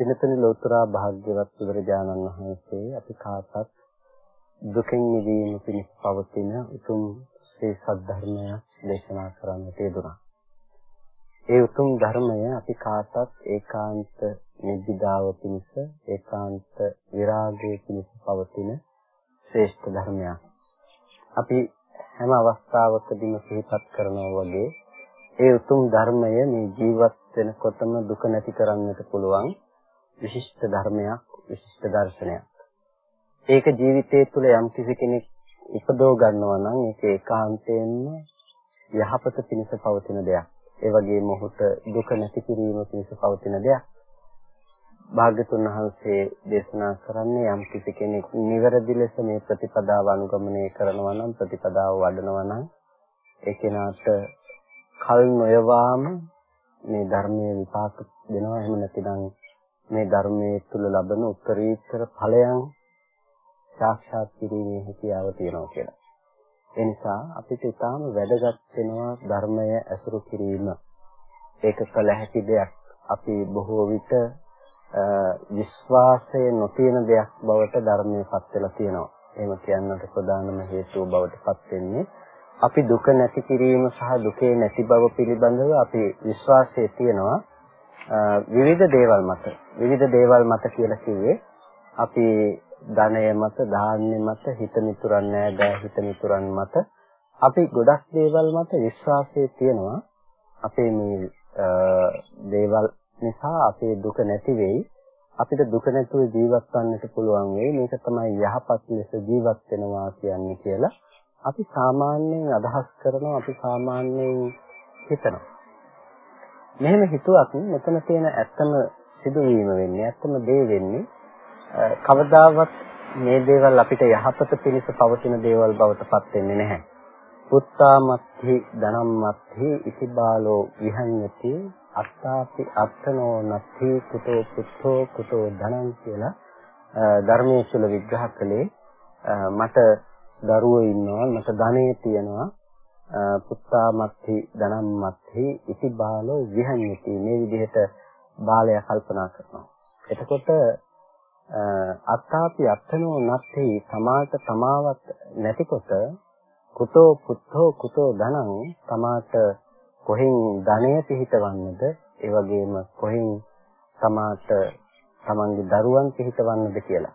පිළිතුරු ලෝතර භාග්‍යවත් බුදුරජාණන් වහන්සේ අපි කාටත් දුකින් මිදීම පිණිස පවතින උතුම් ශ්‍රී සද්ධර්මය දේශනා කරන්නට යෙදුණා. ඒ උතුම් ධර්මය අපි කාටත් ඒකාන්ත නිබ්බිදාව පිණිස ඒකාන්ත විරාගය පිණිස පවතින ශ්‍රේෂ්ඨ ධර්මයක්. අපි හැම අවස්ථාවකදීම සිහිපත් කරනවා වගේ ඒ උතුම් ධර්මය මේ ජීවත් වෙනකොටම දුක නැති කරන්නට පුළුවන් විශිෂ්ට ධර්මයක් විශිෂ්ට දර්ශනයක්. ඒක ජීවිතයේ තුල යම් කිසි කෙනෙක් ඉපදව ගන්නවා නම් ඒක ඒකාන්තයෙන්ම යහපත පිණිස පවතින දෙයක්. ඒ වගේම ඔහුට දුක නැති කිරීම පිණිස පවතින දෙයක්. භාග්‍යතුන් වහන්සේ දේශනා කරන්නේ යම් කිසි කෙනෙක් නිවැරදි ලෙස මේ ප්‍රතිපදාව අනුගමනය කරනවා නම් ප්‍රතිපදාව වඩනවා නම් ඒ කෙනාට කල් නොයවාම මේ ධර්මයේ විපාක දෙනවා එහෙම නැතිනම් මේ ධර්මයේ තුල ලබන උත්තරීතර ඵලයන් සාක්ෂාත් කිරීමේ හැකියාව තියෙනවා කියලා. ඒ නිසා අපිට ඊටාම වැදගත් වෙනවා ධර්මය ඇසුරු කිරීම. ඒක කළ හැකි දෙයක්. අපි බොහෝ විට විශ්වාසය නොතියන දෙයක් බවට ධර්මයේපත් වෙලා තියෙනවා. එහෙම කියන්නට ප්‍රධානම හේතුව බවට පත් වෙන්නේ අපි දුක නැති කිරීම සහ දුකේ නැති බව පිළිබඳව අපි විශ්වාසය තියනවා විවිධ දේවල් මත. විවිධ දේවල් මත කියලා කිව්වේ අපි ධනය මත ධාන්‍ය මත හිත මිතුරන් නෑදෑ හිත මිතුරන් මත. අපි ගොඩක් දේවල් මත විශ්වාසය තියෙනවා. අපේ මේ දේවල් නිසා අපේ දුක නැති වෙයි. අපිට දුක නැතුව ජීවත් වන්නට පුළුවන් වෙයි. මේක තමයි යහපත් ලෙස ජීවත් වෙනවා කියන්නේ කියලා අපි සාමාන්‍යයෙන් අදහස් කරනවා අපි සාමාන්‍යයෙන් හිතනවා. මෙහෙම හිතුවක් මෙතන තියෙන ඇත්තම සිදුවීම වෙන්නේ ඇත්තම දේ වෙන්නේ කවදාවත් මේ දේවල් අපිට යහපත පිණිස පවතින දේවල් බවට පත් වෙන්නේ නැහැ. පුත්තාමත්හි ධනම්මත්හි ඉතිබාලෝ විහඤ්ඤති අත්තාපි අත්තනෝ නත්ථි කුතෝ පුත්තෝ කුතෝ ධනං කියලා ධර්මයේ තුල විග්‍රහ කළේ මට දරුවෝ ඉන්නවා මට ධනෙ තියෙනවා පුත්තාමත්හි ධනම්මත්හි ඉති බාලෝ විහඤ්ඤති මේ විදිහට බාලය කල්පනා කරනවා. එතකොට අත්තාපි අත්තනෝ නත්හි තමාට තමාවත් නැතිකොට කුතෝ පුත්තෝ කුතෝ ධනං තමාට කොහෙන් ධනය පිහිටවන්නද ඒ වගේම කොහෙන් තමාට තමන්ගේ දරුවන් පිහිටවන්නද කියලා.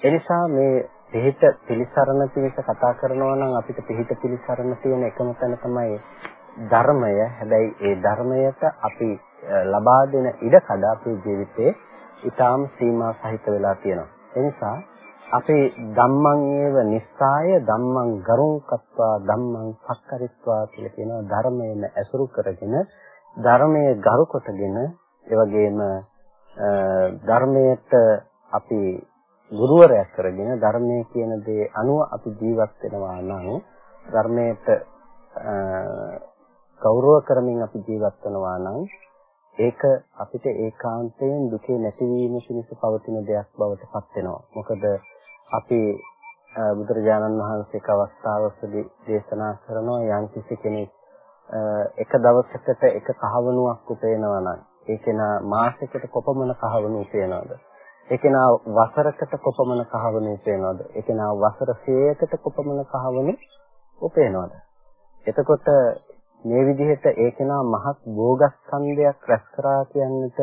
එනිසා මේ පිහිට පිළිසරණ පිණිස කතා කරනවා නම් අපිට පිහිට පිළිසරණ තියෙන එකම තැන තමයි ධර්මය. හැබැයි ඒ ධර්මයට අපි ලබා දෙන ඉඩකඩ අපේ ජීවිතේ ඊටාම් සීමා සහිත වෙලා තියෙනවා. ඒ නිසා අපේ ධම්මං ඒව නිස්සාය ධම්මං ගරුං කତ୍වා ධම්මං සක්කරිත්වා කියලා කියන ධර්මයෙන් ඇසුරු කරගෙන ධර්මයේ ගරු කොටගෙන ඒ වගේම ධර්මයට අපි ගුරුවරයෙක් කරගෙන ධර්මයේ කියන දේ අනුව අපි ජීවත් වෙනවා නම් ධර්මයට ගෞරව කරමින් අපි ජීවත් වෙනවා නම් ඒක අපිට ඒකාන්තයෙන් දුකේ නැතිවීම පිණිස පවතින දෙයක් බවට පත් වෙනවා. මොකද අපි බුදුරජාණන් වහන්සේක අවස්ථාවකදී දේශනා කරනවා යම් කිසි කෙනෙක් එක දවසකට එක කහවණුවක් උපයනවා නම් ඒ කෙනා මාසයකට කොපමණ කහවණු උපයනවද? ඒකේනා වසරකට කොපමණ කහවණු උපයනවද? ඒකේනා වසර 100කට කොපමණ කහවණු උපයනවද? එතකොට මේ විදිහට ඒකේනා මහත් භෝගස්කන්ධයක් රැස් කරා කියන්නට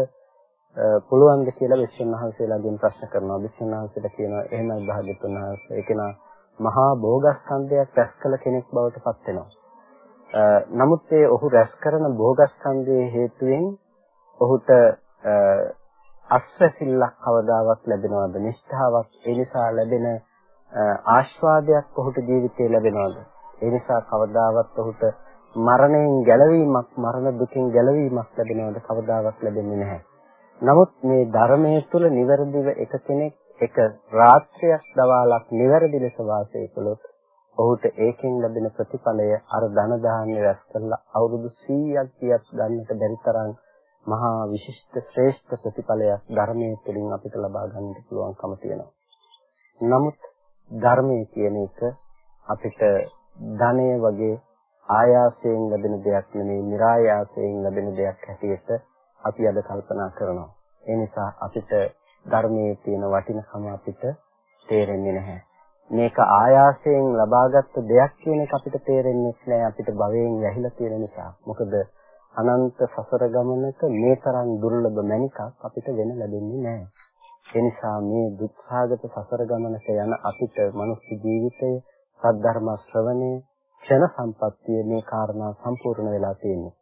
පුළුවන්ද කියලා විශ්වනාහසේලාගෙන් ප්‍රශ්න කරනවා. විශ්වනාහසේලා කියනවා එහෙමයි භාග්‍යතුන් වහන්සේ. ඒකේනා මහා භෝගස්කන්ධයක් රැස් කළ කෙනෙක් බවට පත් වෙනවා. නමුත් ඒ ඔහු රැස් කරන භෝගස්කන්ධයේ හේතුවෙන් ඔහුට අස්වැසිල්ලක් කවදාවත් ලැබෙනවද? නිෂ්ඨාවක් ඒ නිසා ලැබෙන ආස්වාදයක් ඔහුට ජීවිතේ ලැබෙනවද? ඒ නිසා කවදාවත් ඔහුට මරණයෙන් ගැලවීමක්, මරණ දුකින් ගැලවීමක් ලැබෙනවද? කවදාවත් ලැබෙන්නේ නැහැ. නමුත් මේ ධර්මයේ තුල නිවැරදිව එක කෙනෙක් එක රාත්‍රියක් දවාලක් නිවැරදි ලෙස වාසය කළොත් ඔහුට ඒකෙන් ලැබෙන ප්‍රතිඵලය අර ධන දාන්නේ රැස් කරලා අවුරුදු 100ක් 30ක් ගන්නට බැරි තරම් මහා විශිෂ්ට ශ්‍රේෂ්ඨ ප්‍රතිඵලයක් ධර්මයේ තුලින් අපිට ලබා ගන්නට පුළුවන්කම තියෙනවා. නමුත් ධර්මයේ කියන එක අපිට ධනය වගේ ආයාසයෙන් ලැබෙන දෙයක් නෙමෙයි, નિરાයාසයෙන් ලැබෙන දෙයක් හැටියට අපි අද කල්පනා කරනවා. ඒ නිසා අපිට ධර්මයේ තියෙන වටිනකම අපිට තේරෙන්නේ නැහැ. මේක ආයාසයෙන් ලබාගත් දෙයක් කියන එක අපිට තේරෙන්නේ නැහැ අපිට භවයෙන් වැහිලා තියෙන නිසා. මොකද අනන්ත සසර ගමනක මේ තරම් දුර්ලභ මණිකක් අපිට වෙන ලැබෙන්නේ නැහැ. ඒ නිසා මේ දුක්ඛාගත සසර ගමනක යන අපිට මනුස්ස ජීවිතය සද්ධර්ම ශ්‍රවණය ක්ෂණ සම්පත්තිය මේ කාරණා සම්පූර්ණ වෙලා තියෙන්නේ.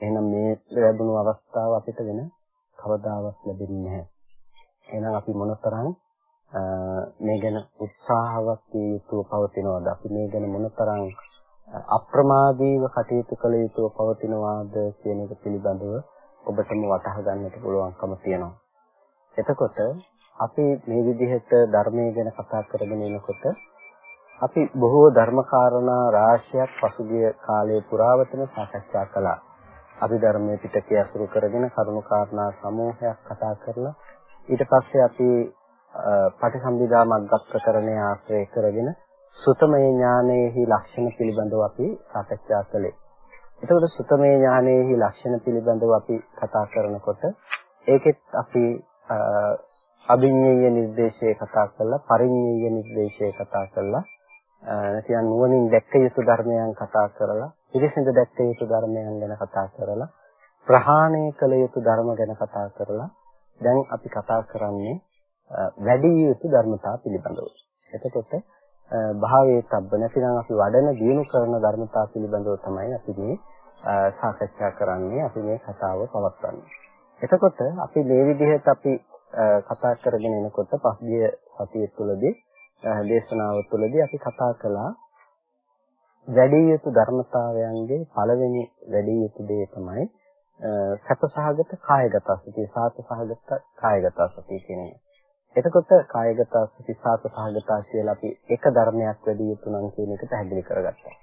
එහෙනම් මේ ලැබුණු අවස්ථාව අපිට වෙන කවදාවත් ලැබෙන්නේ නැහැ. එහෙනම් අපි මොනතරම් මේ ගැන උත්සාහවත් යුතුව පවතිනවද? අපි මේ ගැන මොනතරම් අප්‍රමාදීව කටයුතු කළ යුතුව පවතිනවාද කියන එක පිළිබඳව ඔබටම වටහා ගන්නට පුළුවන්කම තියෙනවා. එතකොට අපි මේ විදිහට ධර්මයේ ගැන කතා කරගෙන යනකොට අපි බොහෝ ධර්මකාරණා රාශියක් පසුගිය කාලයේ පුරාවටම සාකච්ඡා කළා. අපි ධර්මයේ පිටකය අසුරු කරගෙන කරුණු කාරණා සමූහයක් කතා කරලා ඊට පස්සේ අපි පටිසම්භිදා මග්ගප්‍රකරණය ආශ්‍රය කරගෙන සුතමේ ඥානයේහි ලක්ෂණ පිළිබඳව අපි සාකච්ඡා කළේ. එතකොට සුතමේ ඥානයේහි ලක්ෂණ පිළිබඳව අපි කතා කරනකොට ඒකෙත් අපි අභිඤ්ඤය නිර්දේශය කතා කළා, පරිඤ්ඤය නිර්දේශය කතා කළා. නැතිනම් නුවණින් දැක්ක යුතු ධර්මයන් කතා කරලා පිරිසිදු දැක්ක යුතු ධර්මයන් ගැන කතා කරලා ප්‍රහාණය කළ යුතු ධර්ම ගැන කතා කරලා දැන් අපි කතා කරන්නේ වැඩි යුතු ධර්මතා පිළිබඳව. එතකොට භාවයේ තබ්බ නැතිනම් අපි වඩන දියුණු කරන ධර්මතා පිළිබඳව තමයි අපි මේ සාකච්ඡා කරන්නේ අපි මේ කතාව පවත්වන්නේ. එතකොට අපි මේ විදිහට අපි කතා කරගෙන එනකොට පස්ගිය සතිය තුළදී දේශනාව තුළදී අපි කතා කළා වැඩි යුතු ධර්මතාවයන්ගේ පළවෙනි වැඩි යුතු දේ තමයි සැපසහගත කායගත සතිය සාතසහගත කායගත සතිය කියන එක. එතකොට කායගත සති සාතසහගත කියලා අපි එක ධර්මයක් වැඩි යුතු නම් කියන එක පැහැදිලි කරගත්තා.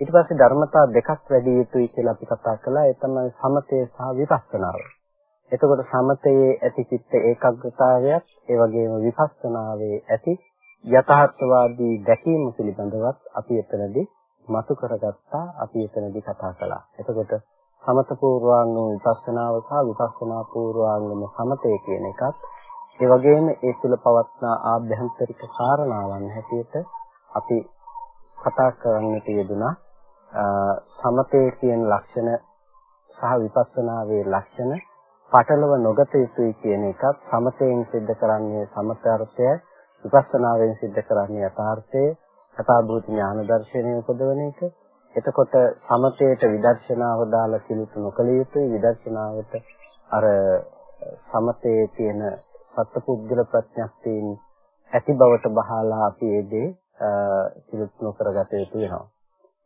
ඊට පස්සේ ධර්මතා දෙකක් වැඩි යුතුයි කියලා අපි කතා කළා. ඒ තමයි සමතය සහ විපස්සනාව. එතකොට සමතයේ ඇති චිත්ත ඒකාග්‍රතාවයක් ඒ වගේම විපස්සනාවේ ඇති යථාර්ථවාදී දැකීම පිළිබඳවත් අපි එතනදී මතු කරගත්තා අපි එතනදී කතා කළා. එතකොට සමත පූර්වාංගම විපස්සනාව සහ විපස්සනා පූර්වාංගම සමතය කියන එකත් ඒ වගේම ඒ තුල පවත්නා ආභ්‍යන්තරික කාරණාවන් හැටියට අපි කතා කරන්නට යෙදුනා සමතේ කියන ලක්ෂණ සහ විපස්සනාවේ ලක්ෂණ පටලව නොගත යුතුයි කියන එකත් සමතයෙන් सिद्ध කරන්නේ සමතරත්වය විපස්සනාවෙන් සිද්ධ කරන්නේ යථාර්ථය, යථාභූත ඥාන දර්ශනය උපදවන එක. එතකොට සමතේට විදර්ශනාව දාලා කිලුතු නොකළ යුතුයි. විදර්ශනාවට අර සමතේ තියෙන සත්පුද්ගල ප්‍රඥප්තියින් ඇති බවට බහලා අපි ඒ දේ කිලුතු නොකරගත යුතු වෙනවා.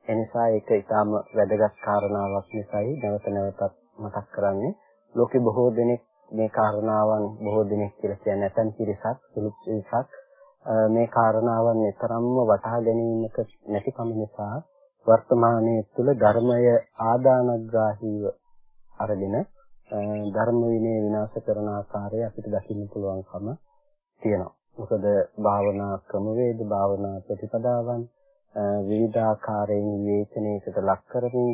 එනිසා ඒක ඊටාම වැදගත් කාරණාවක් නිසායි නැවත නැවතත් මතක් කරන්නේ. ලෝකේ බොහෝ දෙනෙක් මේ කාරණාවන් බොහෝ දෙනෙක් කියලා කියන්නේ නැතන් පිරිසක්, සුළු පිරිසක් මේ කාරණාවන් නිතරම්ම වටහා ගැනීමක නැතිකම නිසා වර්තමානයේ තුල ධර්මය ආදානග්‍රාහීව අරගෙන ධර්ම විනය විනාශ කරන ආකාරය අපිට දකින්න පුළුවන්කම තියෙනවා. මොකද භාවනා ක්‍රමවේද භාවනා ප්‍රතිපදාවන් විවිධාකාරයෙන් විවේචනයකට ලක් කරමින්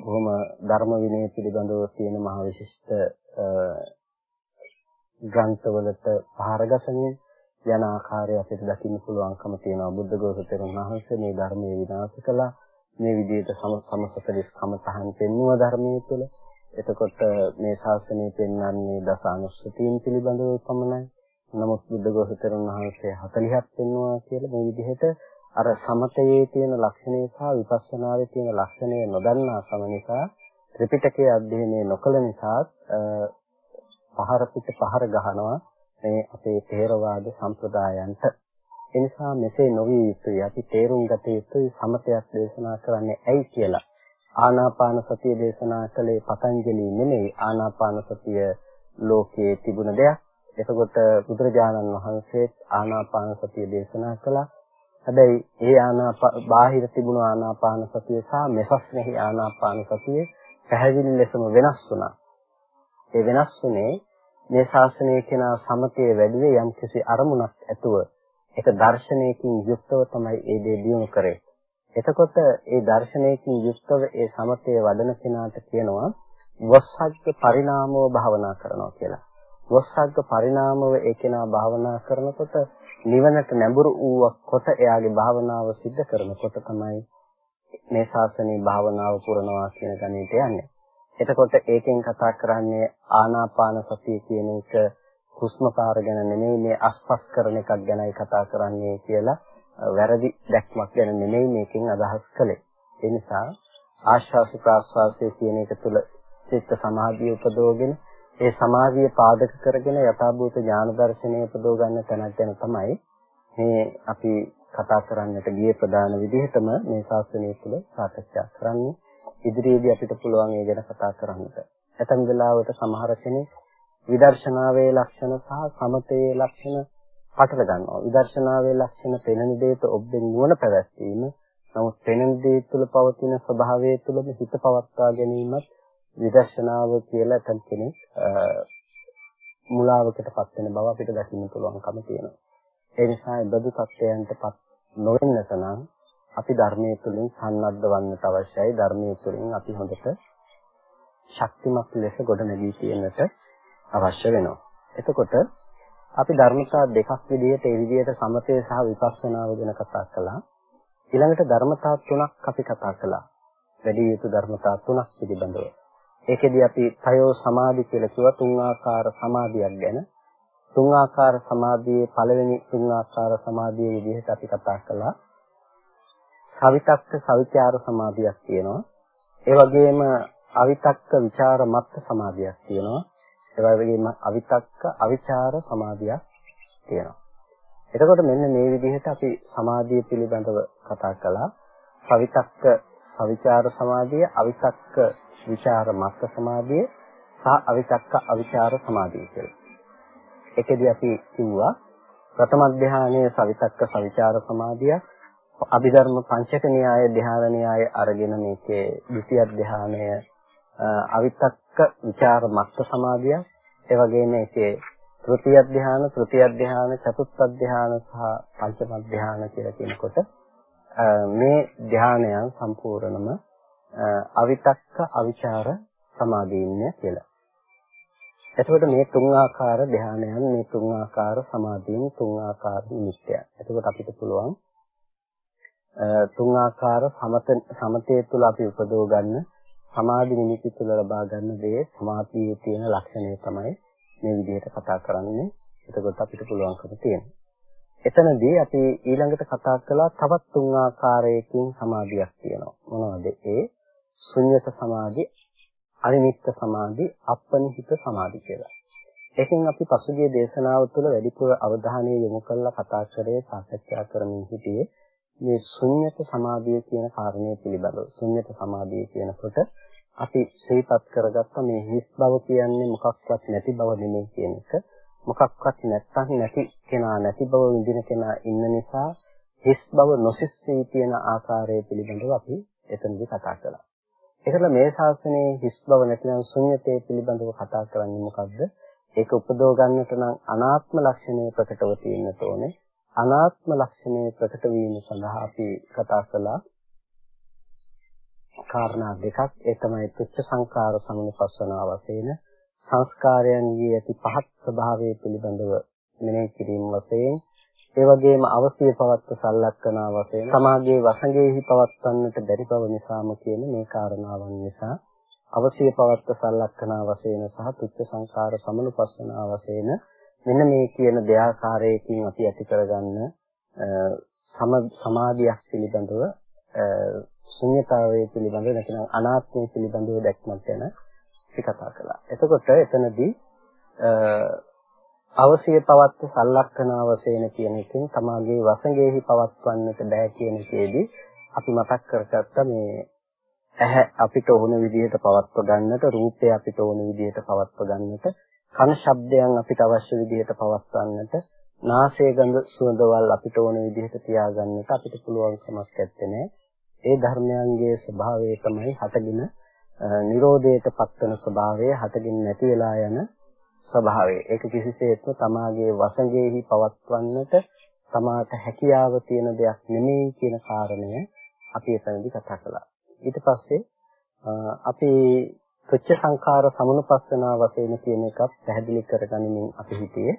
බොහොම ධර්ම විනය පිළිබඳව තියෙන මහ විශිෂ්ට ග්‍රන්ථවලට පහර ගැසෙමින් යන ආකාරය අපිට දකින්න පුළුවන්කම තියෙනවා. බුද්ධ ගෝසතරන් වහන්සේ මේ ධර්මයේ විනාශ කළා. මේ විදිහට සමසතලිස් කම තහන් පෙන්වුව ධර්මයේ තුළ එතකොට මේ ශාසනය පෙන්වන්නේ දස අනුස්සතීන් පිළිබඳව පමණයි. නමුත් බුද්ධ ගෝසතරන් වහන්සේ 40ක් පෙන්වුවා කියලා මේ විදිහට අර සමතයේ තියෙන ලක්ෂණය සහ විපස්සනාවේ තියෙන ලක්ෂණය නොදන්නා කම නිසා ත්‍රිපිටකයේ අධ්‍යයනය නොකළ නිසා පහර පිට පහර ගහනවා මේ අපේ ථේරවාද සම්ප්‍රදායන්ට. එනිසා මෙසේ නොවිය යුතුයි. අපි තේරුම් ගත යුතුයි සමතයක් දේශනා කරන්නේ ඇයි කියලා. ආනාපාන සතිය දේශනා කළේ පතංජලි නෙමෙයි ආනාපාන සතිය ලෝකයේ තිබුණ දෙයක්. එතකොට බුදුරජාණන් වහන්සේ ආනාපාන සතිය දේශනා කළා. හැබැයි ඒ ආනාපා බාහිර තිබුණු ආනාපාන සතිය සහ මෙසස්නෙහි ආනාපාන සතිය පැහැදිලි ලෙසම වෙනස් වුණා. ඒ වෙනස් වුණේ මේ ශාසනයේ කෙනා සමතේ වැඩිවේ යම්කිසි අරමුණක් ඇතුව ඒක දර්ශනයකින් යුක්තව තමයි ඒ දේ දියුණු කරේ. එතකොට ඒ දර්ශනයකින් යුක්තව ඒ සමතේ වඩන කෙනාට කියනවා වස්සග්ග පරිණාමව භාවනා කරනවා කියලා. වස්සග්ග පරිණාමව ඒ කෙනා භාවනා කරනකොට නිවනට නැඹුරු වූවක් කොට එයාගේ භාවනාව සිද්ධ කරනකොට තමයි මේ ශාසනීය භාවනාව පුරනවා කියන ගණිතය යන්නේ. එතකොට ඒකෙන් කතා කරන්නේ ආනාපාන සතිය කියන එක හුස්ම පාර ගැන නෙමෙයි මේ අස්පස් කරන එකක් ගැනයි කතා කරන්නේ කියලා වැරදි දැක්මක් ගැන නෙමෙයි මේකෙන් අදහස් කළේ. ඒ නිසා ආශ්වාස ප්‍රාශ්වාසය කියන එක තුළ චිත්ත සමාධිය උපදවගෙන ඒ සමාධිය පාදක කරගෙන යථාභූත ඥාන දර්ශනය උපදව ගන්න තැනක් ගැන තමයි මේ අපි කතා කරන්නට ගියේ ප්‍රධාන විදිහටම මේ ශාස්ත්‍රණය තුළ සාකච්ඡා කරන්නේ. ඉදිරියේදී අපිට පුළුවන් ඒ ගැන කතා කරන්නට. ඇතැම් වෙලාවට සමහර කෙනෙක් විදර්ශනාවේ ලක්ෂණ සහ සමතේ ලක්ෂණ පටල ගන්නවා. විදර්ශනාවේ ලක්ෂණ පෙනෙන දෙයට ඔබෙන් නුවණ පැවැත්වීම, නමුත් පෙනෙන දේ තුළ පවතින ස්වභාවය තුළම හිත පවත්වා ගැනීමත් විදර්ශනාව කියලා ඇතම් කෙනෙක් මුලාවකටපත් වෙන බව අපිට දකින්න පුළුවන්කම තියෙනවා. ඒ නිසා බදු තත්ත්වයන්ටපත් නොවෙන්නට නම් අපි ධර්මයේ තුලින් සම්නද්ධ වන්නට අවශ්‍යයි. ධර්මයේ තුලින් අපි හොඳට ශක්තිමත් ලෙස ගොඩනැගී තියෙන්නට අවශ්‍ය වෙනවා. එතකොට අපි ධර්මතා දෙකක් විදිහට ඒ විදිහට සමතේ සහ විපස්සනාව ගැන කතා කළා. ඊළඟට ධර්මතා තුනක් අපි කතා කළා. වැඩි යුතු ධර්මතා තුනක් පිළිබඳව. ඒකෙදි අපි තයෝ සමාධි කියලා කිව්වා තුන් ආකාර සමාධියක් ගැන. තුන් ආකාර සමාධියේ පළවෙනි තුන් ආකාර සමාධියේ විදිහට අපි කතා කළා. සවිතක්ක සවිචාර සමාධියක් තියෙනවා. ඒ වගේම අවිතක්ක ਵਿਚාර මත්ත සමාධියක් තියෙනවා. ඒ වගේම අවිතක්ක අවිචාර සමාධියක් තියෙනවා. එතකොට මෙන්න මේ විදිහට අපි සමාධිය පිළිබඳව කතා කළා. සවිතක්ක සවිචාර සමාධිය, අවිතක්ක විචාර මත්ත සමාධිය සහ අවිතක්ක අවිචාර සමාධිය කියලා. ඒකෙදි අපි කිව්වා ප්‍රථම ධානයේ සවිතක්ක සවිචාර සමාධිය අභිධර්ම පංචක න්‍යාය ධ්‍යාන න්‍යාය අරගෙන මේකේ ဒုတိ ය ධ්‍යානය අවිතක්ක ਵਿਚාර මත්ත සමාධිය ඒ වගේම ඒකේ තෘතිය ධ්‍යාන තෘතිය ධ්‍යාන චතුත්ථ ධ්‍යාන සහ පංචම ධ්‍යාන කියලා කියනකොට මේ ධ්‍යානයන් සම්පූර්ණම අවිතක්ක අවිචාර සමාධියින්ය කියලා. එතකොට මේ තුන් ආකාර ධ්‍යානයන් මේ තුන් ආකාර සමාධියෙන් තුන් ආකාර නිමිත්තයන්. එතකොට අපිට පුළුවන් තුන් ආකාර සමත සමතේ තුල අපි උපදව ගන්න සමාධි නිමිති තුල ලබා ගන්න දේ සමාධියේ තියෙන ලක්ෂණය තමයි මේ විදිහට කතා කරන්නේ. එතකොට අපිට පුළුවන්කම තියෙනවා. එතනදී අපි ඊළඟට කතා කළා තවත් තුන් ආකාරයකින් සමාධියක් තියෙනවා. මොනවද ඒ? ශුන්්‍යත සමාධි, අනිමිත්ත සමාධි, අපනිහිත සමාධි කියලා. ඒකෙන් අපි පසුගිය දේශනාව තුළ වැඩිපුර අවධානය යොමු කරලා කතා කරේ සාකච්ඡා කරමින් සිටියේ මේ ශුන්්‍යත සමාධිය කියන කාරණය පිළිබඳව. ශුන්්‍යත සමාධිය කියනකොට අපි ශ්‍රීපත් කරගත්ත මේ හිස් බව කියන්නේ මොකක්වත් නැති බව නෙමෙයි කියන එක. මොකක්වත් නැත්තම් නැති කෙනා නැති බව විඳින කෙනා ඉන්න නිසා හිස් බව නොසිස්සී කියන ආකාරය පිළිබඳව අපි එතනදී කතා කළා. ඒකල මේ ශාසනයේ හිස් බව නැතිනම් ශුන්‍යතේ පිළිබඳව කතා කරන්නේ මොකද්ද? ඒක උපදව ගන්නට නම් අනාත්ම ලක්ෂණය ප්‍රකටව තියෙන්නට ඕනේ. අනාත්ම ලක්ෂණය ප්‍රකට වීම සඳහා අපි කතා කළා කාරණා දෙකක්. ඒ තමයි තුච්ච සංකාර සමුපස්සනාව වශයෙන් සංස්කාරයන්ගේ ඇති පහත් ස්වභාවය පිළිබඳව මෙනෙහි කිරීම වශයෙන් ඒ වගේම අවශ්‍ය පවත්ව සලක්කනා වශයෙන් සමාගයේ වසඟෙහි පවත්වන්නට බැරි බව නිසාම කියන මේ කාරණාවන් නිසා අවශ්‍ය පවත්ව සලක්කනා වශයෙන් සහ තුච්ච සංකාර සමනුපස්සනා වශයෙන් මෙන්න මේ කියන දෙආකාරයකින් අපි ඇති කරගන්න සමාධියක් පිළිබඳව ශුන්‍යතාවයේ පිළිබඳව නැත්නම් අනාත්මය පිළිබඳව දැක්මක් ගැන අපි කතා කළා. එතකොට එතනදී අවශ්‍ය පවත්ත සලක්ෂණ වශයෙන් කියන එකෙන් තමාගේ වසඟෙහි පවත්වන්නට බෑ කියන එකේදී අපි මතක් කරගත්ත මේ ඇහැ අපිට ඕන විදිහට පවත්ව ගන්නට රූපය අපිට ඕන විදිහට පවත්ව ගන්නට කන ශබ්දයන් අපිට අවශ්‍ය විදිහට පවත්වන්නට නාසය ගඳ සුවඳවල් අපිට ඕන විදිහට තියාගන්නට අපිට පුළුවන් කමක් නැත්තේ ඒ ධර්මයන්ගේ ස්වභාවය තමයි හටගෙන නිරෝධයට පත්වන ස්වභාවය හටගෙන නැති වෙලා යන ස්වභාවය. ඒක කිසිසේත්ම තමාගේ වසඟෙහි පවත්වන්නට තමාට හැකියාව තියෙන දෙයක් නෙමෙයි කියන කාරණය අපි එතනදී කතා කළා. ඊට පස්සේ අපි තුච්ච සංඛාර සමුනුපස්සනා වශයෙන් කියන එකත් පැහැදිලි කරගනිමින් අපි හිතියේ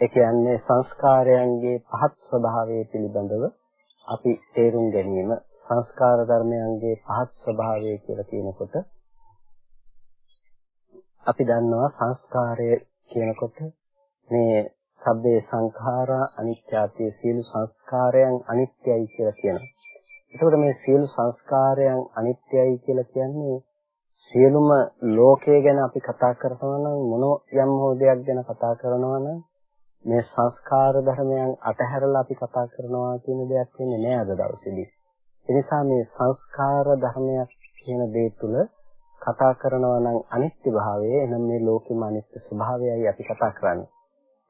ඒ කියන්නේ සංස්කාරයන්ගේ පහත් ස්වභාවය පිළිබඳව අපි තේරුම් ගැනීම සංස්කාර ධර්මයන්ගේ පහත් ස්වභාවය කියලා කියනකොට අපි දන්නවා සංස්කාරය කියනකොට මේ සබ්බේ සංඛාරා අනිත්‍යාදී සියලු සංස්කාරයන් අනිත්‍යයි කියලා කියනවා. එතකොට මේ සියලු සංස්කාරයන් අනිත්‍යයි කියලා කියන්නේ සියලුම ලෝකය ගැන අපි කතා කරනවා නම් මොන යම් හෝ දෙයක් ගැන කතා කරනවා නම් මේ සංස්කාර ධර්මයන් අතහැරලා අපි කතා කරනවා කියන දෙයක් වෙන්නේ නෑ අද දවසේදී. ඒ නිසා මේ සංස්කාර ධර්මයක් කියන දේ තුල කතා කරනවා නම් අනිත්‍ය භාවය එනම් මේ ලෝකෙම අනිත්‍ය ස්වභාවයයි අපි කතා කරන්නේ.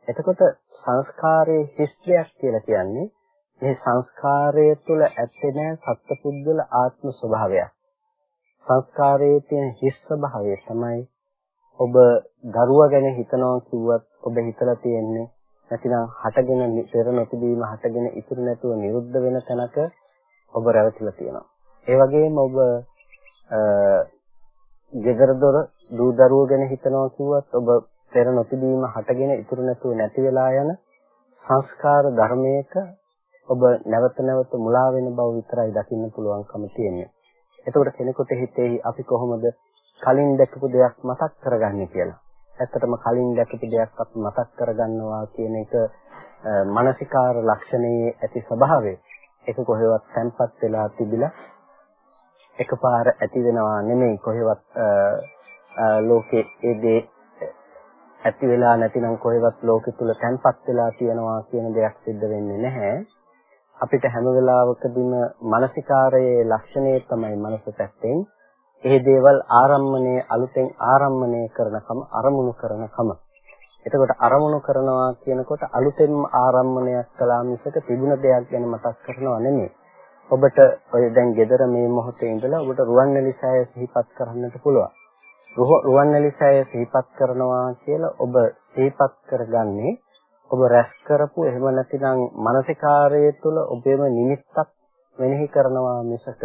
එතකොට සංස්කාරයේ හිස් දෙයක් කියලා කියන්නේ මේ සංස්කාරය තුළ ඇත්තේ නැහැ සත්පුද්ගල ආත්ම ස්වභාවයක්. සංස්කාරයේ තියෙන හිස් ස්වභාවය තමයි ඔබ දරුවා ගැන හිතනවා කිව්වත් ඔබ හිතලා තියෙන්නේ නැතිනම් හටගෙන පෙර නොතිබීම හටගෙන ඉතුරු නැතුව නිරුද්ධ වෙන තැනක ඔබ රැවටිලා තියෙනවා. ඒ වගේම ඔබ ගෙදර දොර දූ දරුවෝ ගැන හිතනවා කිව්වත් ඔබ පෙර නොතිබීම හටගෙන ඉතුරු නැතුව නැති වෙලා යන සංස්කාර ධර්මයක ඔබ නැවත නැවත මුලා වෙන බව විතරයි දකින්න පුළුවන්කම තියෙන්නේ. එතකොට කෙනෙකුට හිතේ අපි කොහොමද කලින් දැකපු දෙයක් මතක් කරගන්නේ කියලා. ඇත්තටම කලින් දැකපු දෙයක් අපි මතක් කරගන්නවා කියන එක මානසිකාර ලක්ෂණයේ ඇති ස්වභාවය. ඒක කොහෙවත් තැම්පත් වෙලා තිබිලා එකපාර ඇති වෙනවා නෙමෙයි කොහෙවත් ලෝකේ ඒ දේ ඇති වෙලා නැතිනම් කොහෙවත් ලෝකෙ තුල තැන්පත් වෙලා තියනවා කියන දෙයක් සිද්ධ වෙන්නේ නැහැ. අපිට හැම වෙලාවකදීම මානසිකාරයේ ලක්ෂණය තමයි මනස පැත්තෙන් ඒ දේවල් ආරම්මණය අලුතෙන් ආරම්මණය කරනකම අරමුණු කරනකම එතකොට අරමුණු කරනවා කියනකොට අලුතෙන්ම ආරම්මණයක් කළා මිසක තිබුණ දෙයක් ගැන මතක් කරනවා නෙමෙයි. ඔබට ඔය දැන් gedara මේ මොහොතේ ඉඳලා ඔබට රුවන්වැලිසෑය සිහිපත් කරන්නට පුළුවන්. රුවන්වැලිසෑය සිහිපත් කරනවා කියලා ඔබ සිහිපත් කරගන්නේ ඔබ රැස් කරපු එහෙම නැතිනම් මානසිකාරයේ තුල ඔබේම නිමිත්තක් මෙනෙහි කරනවා මිසක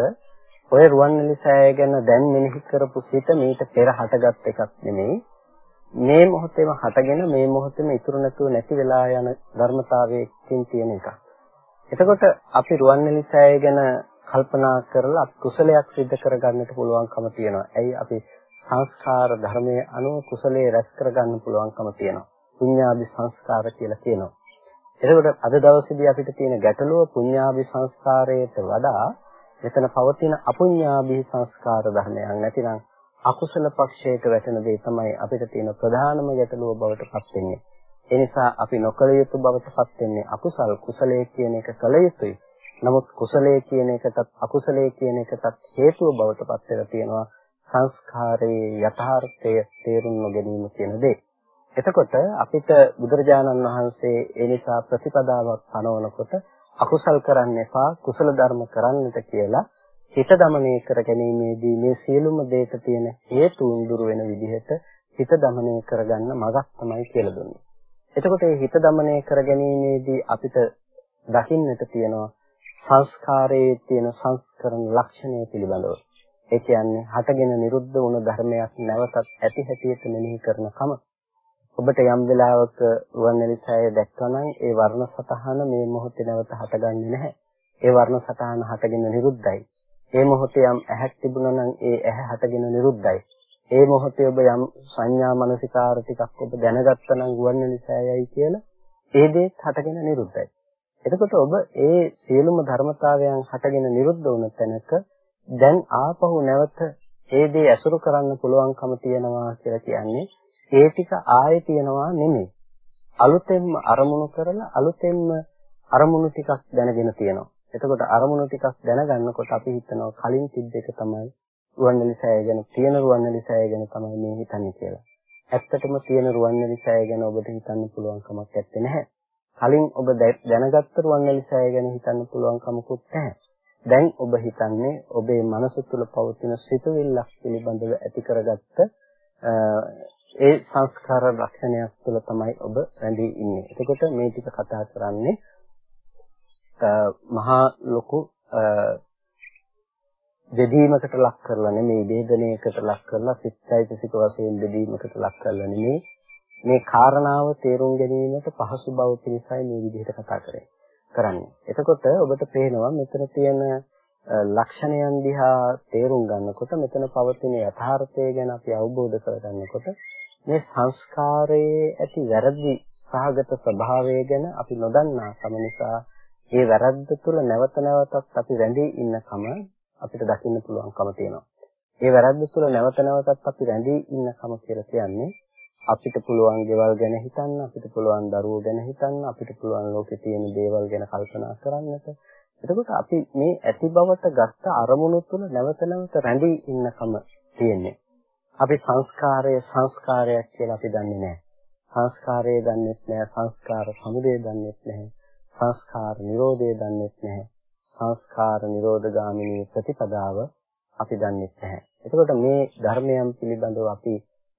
ඔය රුවන්වැලි සෑය ගැන දැන් මෙනෙහි කරපු සිත මීට පෙර හටගත් එකක් නෙමෙයි මේ මොහොතේම හටගෙන මේ මොහොතේම ඉතුරු නැතුව නැති වෙලා යන ධර්මතාවයකින් තියෙන එකක්. එතකොට අපි රුවන්වැලි සෑය ගැන කල්පනා කරලා කුසලයක් සිද්ධ කරගන්නට පුළුවන්කම තියෙනවා. ඇයි අපි සංස්කාර ධර්මයේ අනුව කුසලයේ රැස් කරගන්න පුළුවන්කම තියෙනවා. පුඤ්ඤාභි සංස්කාර කියලා කියනවා. එතකොට අද දවසේදී අපිට තියෙන ගැටලුව පුඤ්ඤාභි සංස්කාරයට වඩා මෙතන පවතින අපුඤ්ඤාභි සංස්කාර ධර්මයන් නැතිනම් අකුසල පක්ෂයට වැටෙන දේ තමයි අපිට තියෙන ප්‍රධානම ගැටලුව බවට පත් වෙන්නේ. ඒ නිසා අපි නොකල යුතු බවට පත් වෙන්නේ අකුසල් කුසලයේ කියන එක කල යුතුයි. නමුත් කුසලයේ කියන එකටත් අකුසලයේ කියන එකටත් හේතුව බවට පත් වෙලා තියෙනවා සංස්කාරයේ යථාර්ථය තේරුම් නොගැනීම කියන දේ. එතකොට අපිට බුදුරජාණන් වහන්සේ ඒ නිසා ප්‍රතිපදාවක් පනවනකොට අකුසල් කරන්න එපා කුසල ධර්ම කරන්නට කියලා හිත දමනය කර ගැනීමේදී මේ සියලුම දේට තියෙන හේතුන් දුරු වෙන විදිහට හිත දමනය කරගන්න මගක් තමයි කියලා දුන්නේ. එතකොට මේ හිත දමනය කර ගැනීමේදී අපිට දකින්නට තියෙනවා සංස්කාරයේ තියෙන සංස්කරණ ලක්ෂණය පිළිබඳව. ඒ කියන්නේ හටගෙන නිරුද්ධ වුණ ධර්මයක් නැවතත් ඇති හැටියට මෙනෙහි කරනකම ඔබට යම් වෙලාවක රුවන්වැලිසෑය දැක්කනම් ඒ වර්ණ සතහන මේ මොහොතේ නැවත හටගන්නේ නැහැ. ඒ වර්ණ සතහන හටගෙන නිරුද්ධයි. ඒ මොහොතේ යම් ඇහැක් තිබුණා නම් ඒ ඇහැ හටගෙන නිරුද්ධයි. ඒ මොහොතේ ඔබ යම් සංඥා මනසිකාර ටිකක් ඔබ දැනගත්තා නම් රුවන්වැලිසෑයයි කියලා ඒ දේත් හටගෙන නිරුද්ධයි. එතකොට ඔබ ඒ සියලුම ධර්මතාවයන් හටගෙන නිරුද්ධ වුණ තැනක දැන් ආපහු නැවත ඒ දේ ඇසුරු කරන්න පුළුවන්කම තියනවා කියලා කියන්නේ ඒ ටික ආයේ තියනවා නෙමෙයි. අලුතෙන්ම අරමුණු කරලා අලුතෙන්ම අරමුණු ටිකක් දැනගෙන තියෙනවා. එතකොට අරමුණු ටිකක් දැනගන්නකොට අපි හිතනවා කලින් තිබ්බ එක තමයි රුවන්වැලි සෑය ගැන තියෙන රුවන්වැලි සෑය ගැන තමයි මේ හිතන්නේ කියලා. ඇත්තටම තියෙන රුවන්වැලි සෑය ගැන ඔබට හිතන්න පුළුවන් කමක් නැත්තේ නැහැ. කලින් ඔබ දැනගත්ත රුවන්වැලි සෑය ගැන හිතන්න පුළුවන් කමකුත් නැහැ. දැන් ඔබ හිතන්නේ ඔබේ මනස තුළ පවතින සිතුවිල්ලක් පිළිබඳව ඇති කරගත්ත ඒ සංස්කාර ලක්ෂණයක් තුළ තමයි ඔබ රැඳී ඉන්නේ. එතකොට මේ ටික කතා කරන්නේ මහා ලොකු බෙදීමකට ලක් කරලා නෙමෙයි වේදනයකට ලක් කරලා සිත්යිසික වශයෙන් බෙදීමකට ලක් කරලා නෙමෙයි මේ කාරණාව තේරුම් ගැනීමට පහසු බව පිණිසයි මේ විදිහට කතා කරන්නේ. කරන්නේ. එතකොට ඔබට පේනවා මෙතන තියෙන ලක්ෂණයන් දිහා තේරුම් ගන්නකොට මෙතන පවතින යථාර්ථය ගැන අපි අවබෝධ කරගන්නකොට මේ සංස්කාරයේ ඇති වැරදි සහගත ස්වභාවය ගැන අපි නොදන්නා කම නිසා ඒ වැරද්ද තුළ නැවත නැවතත් අපි රැඳී ඉන්නකම අපිට දකින්න පුළුවන්කම තියෙනවා. ඒ වැරද්ද තුළ නැවත නැවතත් අපි රැඳී ඉන්නකම කියලා කියන්නේ අපිට පුළුවන් දේවල් ගැන හිතන්න, අපිට පුළුවන් දරුවෝ ගැන හිතන්න, අපිට පුළුවන් ලෝකේ තියෙන දේවල් ගැන කල්පනා කරන්නට. එතකොට අපි මේ ඇති බවට ගත්ත අරමුණු තුළ නැවත නැවත රැඳී ඉන්නකම තියෙන්නේ. අපි සංස්කාරය සංස්කාරයක් කියලා අපි දන්නේ නැහැ. සංස්කාරය දන්නේ නැහැ, සංස්කාර සමුදය දන්නේ නැහැ, සංස්කාර නිරෝධය දන්නේ නැහැ. සංස්කාර නිරෝධගාමිනී ප්‍රතිපදාව අපි දන්නේ නැහැ. එතකොට මේ ධර්මයන් පිළිබඳව අපි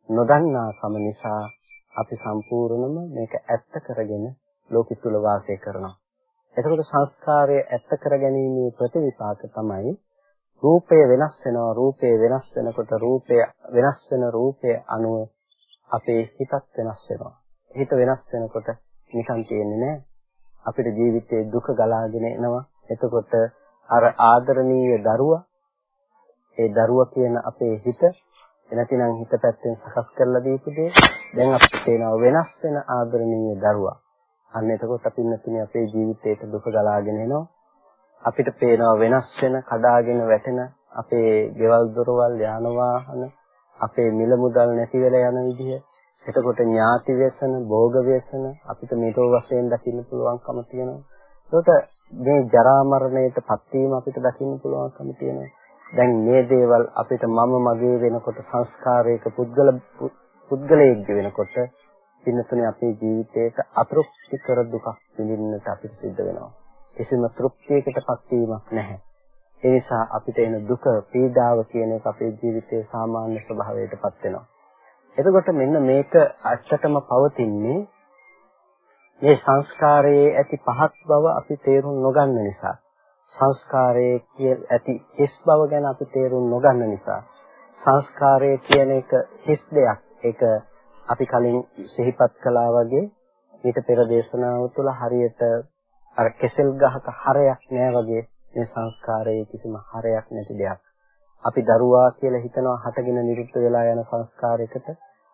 නොදන්නාකම නිසා අපි සම්පූර්ණම මේක ඇත්ත කරගෙන ලෝකෙ තුල වාසය කරනවා. එතකොට සංස්කාරය ඇත්ත කරගැනීමේ ප්‍රතිවිපාක තමයි රූපය වෙනස් වෙනවා රූපය වෙනස් වෙනකොට රූපය වෙනස් වෙන රූපය අනුව අපේ හිතත් වෙනස් වෙනවා. හිත වෙනස් වෙනකොට නිකන් තියෙන්නේ නැහැ. අපිට ජීවිතේ දුක ගලාගෙන එනවා. එතකොට අර ආදරණීය දරුවා ඒ දරුවා කියන අපේ හිත එනතිනම් හිත පැත්තෙන් සකස් කරලා දීපු දේ දැන් අපිට පේනවා වෙනස් වෙන ආදරණීය දරුවා. අන්න එතකොට අපි නැතිනේ අපේ ජීවිතේට දුක ගලාගෙන එනවා. අපිට පේනවා වෙනස් වෙන කඩාගෙන වැටෙන අපේ ගෙවල් දොරවල් යාන වාහන අපේ මිල මුදල් නැති වෙලා යන විදිහ. එතකොට ඥාති ව්‍යසන, භෝග ව්‍යසන අපිට මේකෝ වශයෙන් දකින්න පුළුවන්කම තියෙනවා. එතකොට මේ ජරා මරණයටපත් වීම අපිට දකින්න පුළුවන්කම තියෙනවා. දැන් මේ දේවල් අපිට මම මගේ වෙනකොට සංස්කාරයක පුද්ගල පුද්ගලයෙක් වෙනකොට පින්නතුනේ අපේ ජීවිතේට අතෘප්ති කර දුකක් විඳින්නට අපිට සිද්ධ වෙනවා. කිසිම තෘප්තියකටපත් වීමක් නැහැ. ඒ නිසා අපිට එන දුක, පීඩාව කියන එක අපේ ජීවිතයේ සාමාන්‍ය ස්වභාවයටපත් වෙනවා. එතකොට මෙන්න මේක ඇත්තටම පවතින්නේ මේ සංස්කාරයේ ඇති පහත් බව අපි තේරුම් නොගන්න නිසා. සංස්කාරයේ ඇති හිස් බව ගැන අපි තේරුම් නොගන්න නිසා සංස්කාරය කියන එක හිස් දෙයක්. ඒක අපි කලින් සිහිපත් කළා වගේ මේක පෙර දේශනාව තුළ හරියට අර කෙසෙල් ගහක හරයක් නෑ වගේ මේ සංස්කාරයේ කිසිම හරයක් නැති දෙයක්. අපි දරුවා කියලා හිතනවා හටගෙන නිරුද්ධ වෙලා යන සංස්කාරයකට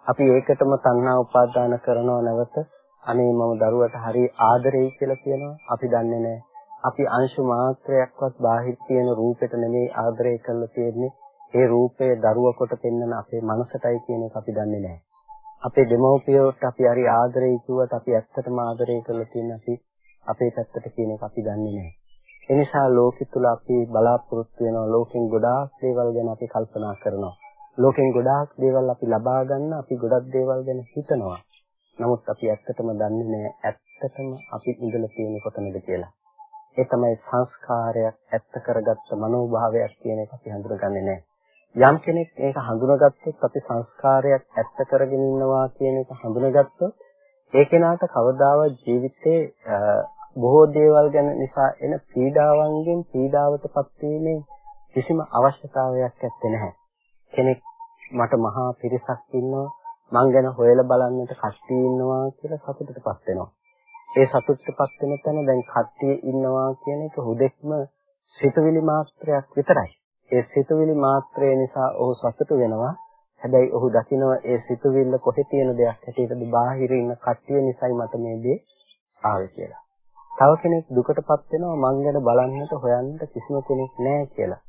අපි ඒකටම තණ්හා උපාදාන කරනව නැවත අනේ මම දරුවට හරි ආදරෙයි කියලා කියනවා අපි දන්නේ නැහැ අපි අංශු මාත්‍රයක්වත් බාහිර තියෙන රූපෙට නෙමෙයි ආදරය කරලා තියෙන්නේ. ඒ රූපය දරුව කොට පෙන්වන අපේ මනසටයි කියන එක අපි දන්නේ නැහැ. අපේ දෙමව්පියෝට අපි හරි ආදරේ කිව්වට අපි ඇත්තටම ආදරය කරලා තියෙන අපි අපේ පැත්තට කියන එක අපි දන්නේ නැහැ. ඒ නිසා ලෝකෙ තුල අපි බලාපොරොත්තු වෙනවා ලෝකෙන් ගොඩාක් දේවල් ගැන අපි කල්පනා කරනවා. ලෝකෙන් ගොඩාක් දේවල් අපි ලබා ගන්න අපි ගොඩක් දේවල් ගැන හිතනවා. නමුත් අපි ඇත්තටම දන්නේ නැහැ ඇත්තටම අපි ඉඳලා තියෙන කොතනද කියලා. ඒ තමයි සංස්කාරයක් ඇත්ත කරගත්ත මනෝභාවයක් කියන එක අපි හඳුනගන්නේ නැහැ. යම් කෙනෙක් ඒක හඳුනගත්තොත් අපි සංස්කාරයක් ඇත්ත කරගෙන ඉන්නවා කියන එක හඳුනගත්තොත් ඒ කෙනාට කවදාවත් ජීවිතේ බොහෝ දේවල් ගැන නිසා එන පීඩාවන්ගෙන් පීඩාවටපත් වීමේ කිසිම අවශ්‍යතාවයක් ඇත්තේ නැහැ. කෙනෙක් මට මහා පිරිසක් ඉන්නවා මං ගැන හොයලා බලන්නට කට්ටිය ඉන්නවා කියලා සතුටටපත් වෙනවා. ඒ සතුටටපත් වෙන තැන දැන් කට්ටිය ඉන්නවා කියන එක හුදෙක්ම සිතුවිලි මාත්‍රයක් විතරයි. ඒ සිතුවිලි මාත්‍රය නිසා ඔහු සතුට වෙනවා. හැබැයි ඔහු දකිනවා ඒ සිතුවිල්ල කොහෙ තියෙන දෙයක් හැටියටද බාහිර ඉන්න කට්ටිය නිසායි මට මේ දේ ආවේ කියලා. තව කෙනෙක් දුකටපත් වෙනවා මං ගැන බලන්නට හොයන්නට කිසිම කෙනෙක් නැහැ කියලා.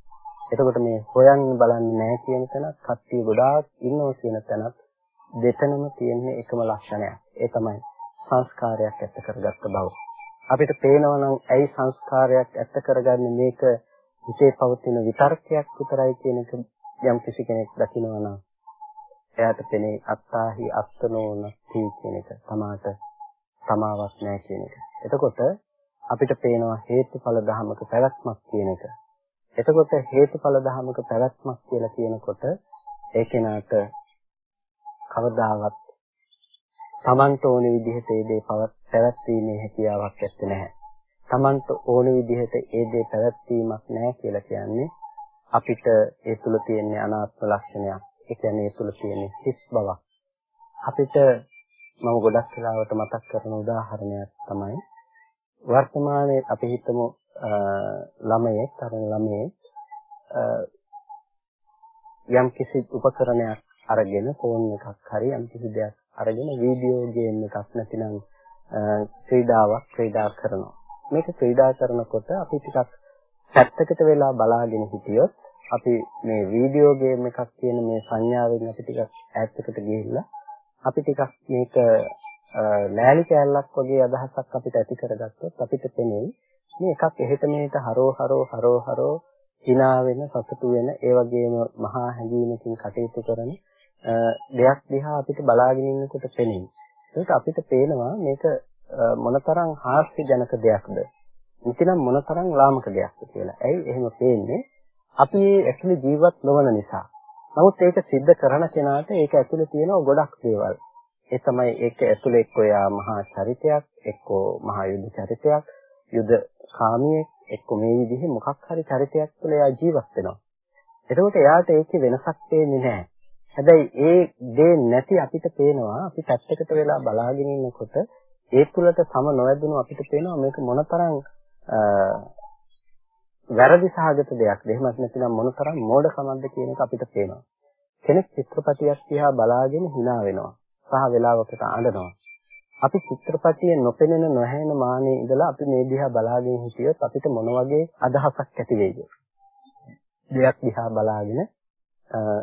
එතකොට මේ හොයන්න බලන්නේ නැහැ කියන තැනත් කට්ටිය ගොඩාක් ඉන්නවා කියන තැනත් දෙතනම තියෙන එකම ලක්ෂණයක්. ඒ තමයි සංස්කාරයක් ඇත්ත කරගත්ත බව. අපිට පේනවා නම් ඇයි සංස්කාරයක් ඇත්ත කරගන්නේ මේක හිතේ පවතින විතර්කයක් විතරයි කියන එක යම් කිසි කෙනෙක් දකිනවා නම් එයාට පෙනේ අත්තාහි අත්තනෝනති කියන එක. තමාට තමාවක් නැහැ කියන එක. එතකොට අපිට පේනවා හේතුඵල ධමක පැවැත්මක් කියන එක. එතකොට හේතුඵල ධමක පැවැත්මක් කියලා කියනකොට ඒ කෙනාට කවදාවත් Tamanට ඕන විදිහට ඒ දේ පැවැත්වීමේ හැකියාවක් ඇත්තේ නැහැ. Tamanට ඕන විදිහට ඒ දේ පැවැත්වීමක් නැහැ කියලා කියන්නේ අපිට ඒ තුල තියෙන අනාත්ම ලක්ෂණයක්. ඒ කියන්නේ ඒ තුල තියෙන හිස් බවක්. අපිට මම ගොඩක් වෙලාවට මතක් කරන උදාහරණයක් තමයි වර්තමානයේ අපි හිතමු ළමයෙක්, තරණ ළමයෙක් යම් කිසි උපකරණයක් අරගෙන ෆෝන් එකක් හරි යම් කිසි දෙයක් අරගෙන වීඩියෝ ගේම් එකක් නැතිනම් ක්‍රීඩාවක් ක්‍රීඩා කරනවා. මේක ක්‍රීඩා කරනකොට අපි ටිකක් පැත්තකට වෙලා බලාගෙන හිටියොත් අපි මේ වීඩියෝ ගේම් එකක් කියන මේ සංඥාවෙන් අපි ටිකක් ඈතකට ගිහිල්ලා අපි ටිකක් මේක ලෑලි කෑල්ලක් වගේ අදහසක් අපිට ඇති කරගත්තොත් අපිට පෙනෙයි මේ එකක් එහෙට මෙහෙට හරෝ හරෝ හරෝ හරෝ hina වෙන සතුටු වෙන ඒ වගේම මහා හැඟීමකින් කටයුතු කරන දෙයක් දිහා අපිට බලාගෙන ඉන්නකොට පෙනෙන. ඒක අපිට පේනවා මේක මොනතරම් හාස්‍යජනක දෙයක්ද. ඉතිනම් මොනතරම් ලාමක දෙයක්ද කියලා. ඇයි එහෙම පේන්නේ? අපි ඇක්චුලි ජීවත් නොවන නිසා. නමුත් ඒක सिद्ध කරන කෙනාට ඒක ඇතුලේ තියෙන ගොඩක් දේවල්. ඒ තමයි ඒක ඇතුලේ එක්ක යා මහා චරිතයක්, එක්ක මහා යුද්ධ චරිතයක්, යුද්ධ කාමියෙක්, එක්ක මේ විදිහේ මොකක් හරි චරිතයක් තුළ එයා ජීවත් වෙනවා. එතකොට එයාට ඒකේ වෙනසක් පේන්නේ නැහැ. හැබැයි ඒ දේ නැති අපිට පේනවා අපි පැත්තකට වෙලා බලාගෙන ඉන්නකොට ඒ තුළට සම නොවැදුණු අපිට පේනවා මේක මොනතරම් වැරදි සහගත දෙයක්ද එහෙමත් නැතිනම් මොනතරම් මෝඩකමක්ද කියන එක අපිට පේනවා. කෙනෙක් චිත්‍රපටියක් දිහා බලාගෙන hina වෙනවා. සහ වෙලාවකට අඬනවා. අපි චිත්‍රපටියේ නොපෙනෙන නොහැෙන මානේ ඉඳලා අපි මේ දිහා බලාගෙන හිටියොත් අපිට මොන වගේ අදහසක් ඇති වෙයිද? දෙයක් දිහා බලාගෙන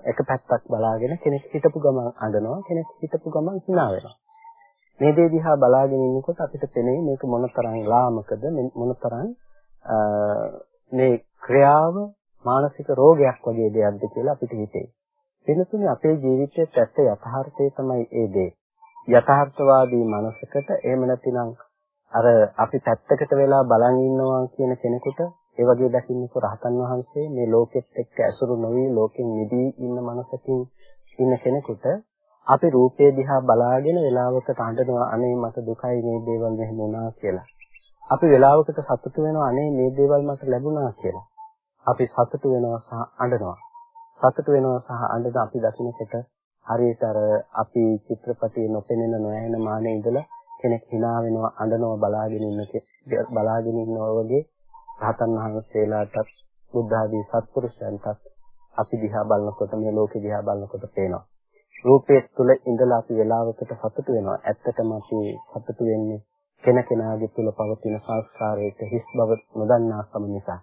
එක පැත්තක් බලාගෙන කෙනෙක් හිටපු ගමන් අඬනවා කෙනෙක් හිටපු ගමන් hina වෙනවා. මේ දේ දිහා බලාගෙන ඉන්නකොට අපිට පෙනේ මේක මොනතරම් ලාමකද මොනතරම් මේ ක්‍රියාව මානසික රෝගයක් වගේ දෙයක්ද කියලා අපිට හිතේ. වෙනතුනේ අපේ ජීවිතයේ ඇත්ත යථාර්ථය තමයි ඒ දේ. යථාර්ථවාදී මනසකට එහෙම නැතිනම් අර අපි පැත්තකට වෙලා බලන් ඉන්නවා කියන කෙනෙකුට ඒ වගේ දකින්නකො රහතන් වහන්සේ මේ ලෝකෙත් එක්ක ඇසුරු නොවි ලෝකෙන් මිදී ඉන්න මනසකින් ඉන්න කෙනෙකුට අපි රූපේ දිහා බලාගෙන වෙලාවකට අඬනවා අනේ මට දුකයි මේ දේවල් මෙහෙම වුණා කියලා. අපි වෙලාවකට සතුටු වෙනවා අනේ මේ දේවල් මට ලැබුණා කියලා. අපි සතුටු වෙනවා සහ අඬනවා. සතුටු වෙනවා සහ අඬන අපි දකින්නකොට හරියට අර අපි චිත්‍රපටයේ නොපෙනෙන නොඇහෙන මානෙ ඉඳලා කෙනෙක් hina වෙනවා අඬනවා බලාගෙන ඉන්න බලාගෙන ඉන්නවා වගේ රහතන් වහන්සේලාටත් බුද්ධ ආදී සත්පුරුෂයන්ටත් අපි දිහා බලනකොට මේ ලෝකෙ දිහා බලනකොට පේනවා. රූපයේ තුල ඉඳලා අපි වේලාවකට සතුට වෙනවා. ඇත්තටම අපි සතුට වෙන්නේ කෙනකෙනාගේ තුල පවතින සංස්කාරයක හිස් බව නොදන්නාකම නිසා.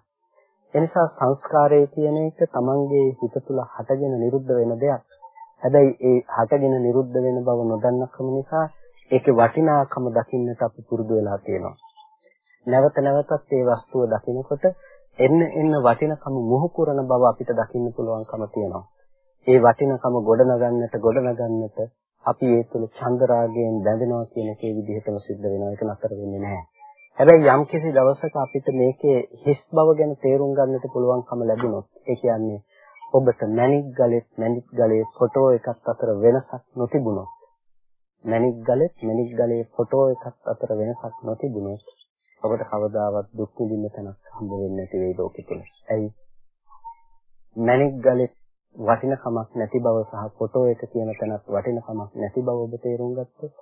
එනිසා සංස්කාරය කියන එක තමන්ගේ හිත තුල හටගෙන නිරුද්ධ වෙන දෙයක්. හැබැයි ඒ හටගෙන නිරුද්ධ වෙන බව නොදන්නකම නිසා ඒකේ වටිනාකම දකින්නට අපි පුරුදු වෙලා තියෙනවා. නැවත නැවතත් ඒ වස්තුව දකිනකොට එන්න එන්න වටිනකම මුහු කරන බව අපිට දකින්න පුළුවන්කම තියෙනවා. ඒ වටිනකම ගොඩනගන්නට ගොඩනගන්නට අපි ඒ තුළ චන්දරාගයෙන් බැඳෙනවා කියන එකේ විදිහටම සිද්ධ වෙනවා. ඒක නතර වෙන්නේ නැහැ. හැබැයි යම් කිසි දවසක අපිට මේකේ හිස් බව ගැන තේරුම් ගන්නට පුළුවන්කම ලැබුණොත් ඒ කියන්නේ ඔබට මැණික් ගලෙත් මැණික් ගලේ ෆොටෝ එකක් අතර වෙනසක් නොතිබුණොත් මැණික් ගලෙත් මැණික් ගලේ ෆොටෝ එකක් අතර වෙනසක් නොතිබුණොත් ඔබට කවදාවත් දුක් විඳින්න තැනක් හම්බ වෙන්නේ නැති වෙයි ලෝකෙ තුල. ඇයි? මැණික් ගලේ වටිනකමක් නැති බව සහ ෆොටෝ එක කියන තැනත් වටිනකමක් නැති බව ඔබ තේරුම් ගත්තොත්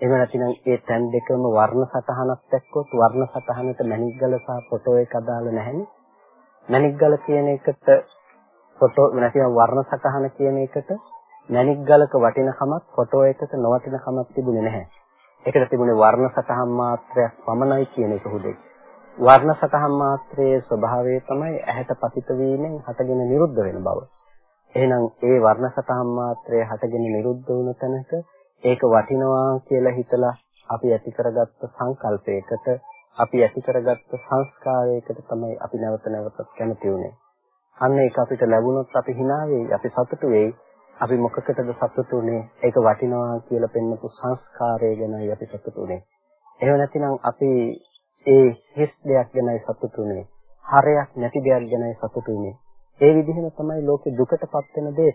එහෙම නැතිනම් ඒ තැන් දෙකම වර්ණ සටහනක් දැක්කොත් වර්ණ සටහනට මැණික් ගල සහ ෆොටෝ එක අදාළ නැහැනේ. මැණික් ගල කියන එකට ෆොටෝ නැතිනම් වර්ණ සටහන කියන එකට මැණික් ගලක වටිනකමක් ෆොටෝ එකක නොවටිනකමක් තිබුණේ නැහැ. ඒකට තිබුණේ වර්ණ සටහන් මාත්‍රයක් පමණයි කියන එක හුදෙක්. වර්ණ සටහන් මාත්‍රයේ ස්වභාවය තමයි ඇහැට පතිත වීමෙන් හටගෙන නිරුද්ධ වෙන බව. එහෙනම් ඒ වර්ණ සටහන් මාත්‍රය හටගෙන නිරුද්ධ වුණ තැනක ඒක වටිනවා කියලා හිතලා අපි ඇති කරගත්ත සංකල්පයකට අපි ඇති කරගත්ත සංස්කාරයකට තමයි අපි නැවත නැවතත් කැමති වුනේ. අන්න ඒක අපිට ලැබුණොත් අපි hina වෙයි, අපි සතුටු වෙයි. අපි මොකකටද සතුටු උනේ? ඒක වටිනවා කියලා පෙන්වපු සංස්කාරය ගැනයි අපි සතුටු උනේ. එහෙම නැතිනම් අපි ඒ හිස් දෙයක් ගැනයි සතුටු උනේ. හරයක් නැති දෙයක් ගැනයි සතුටු උනේ. ඒ විදිහම තමයි ලෝකේ දුකටපත් වෙන දේ.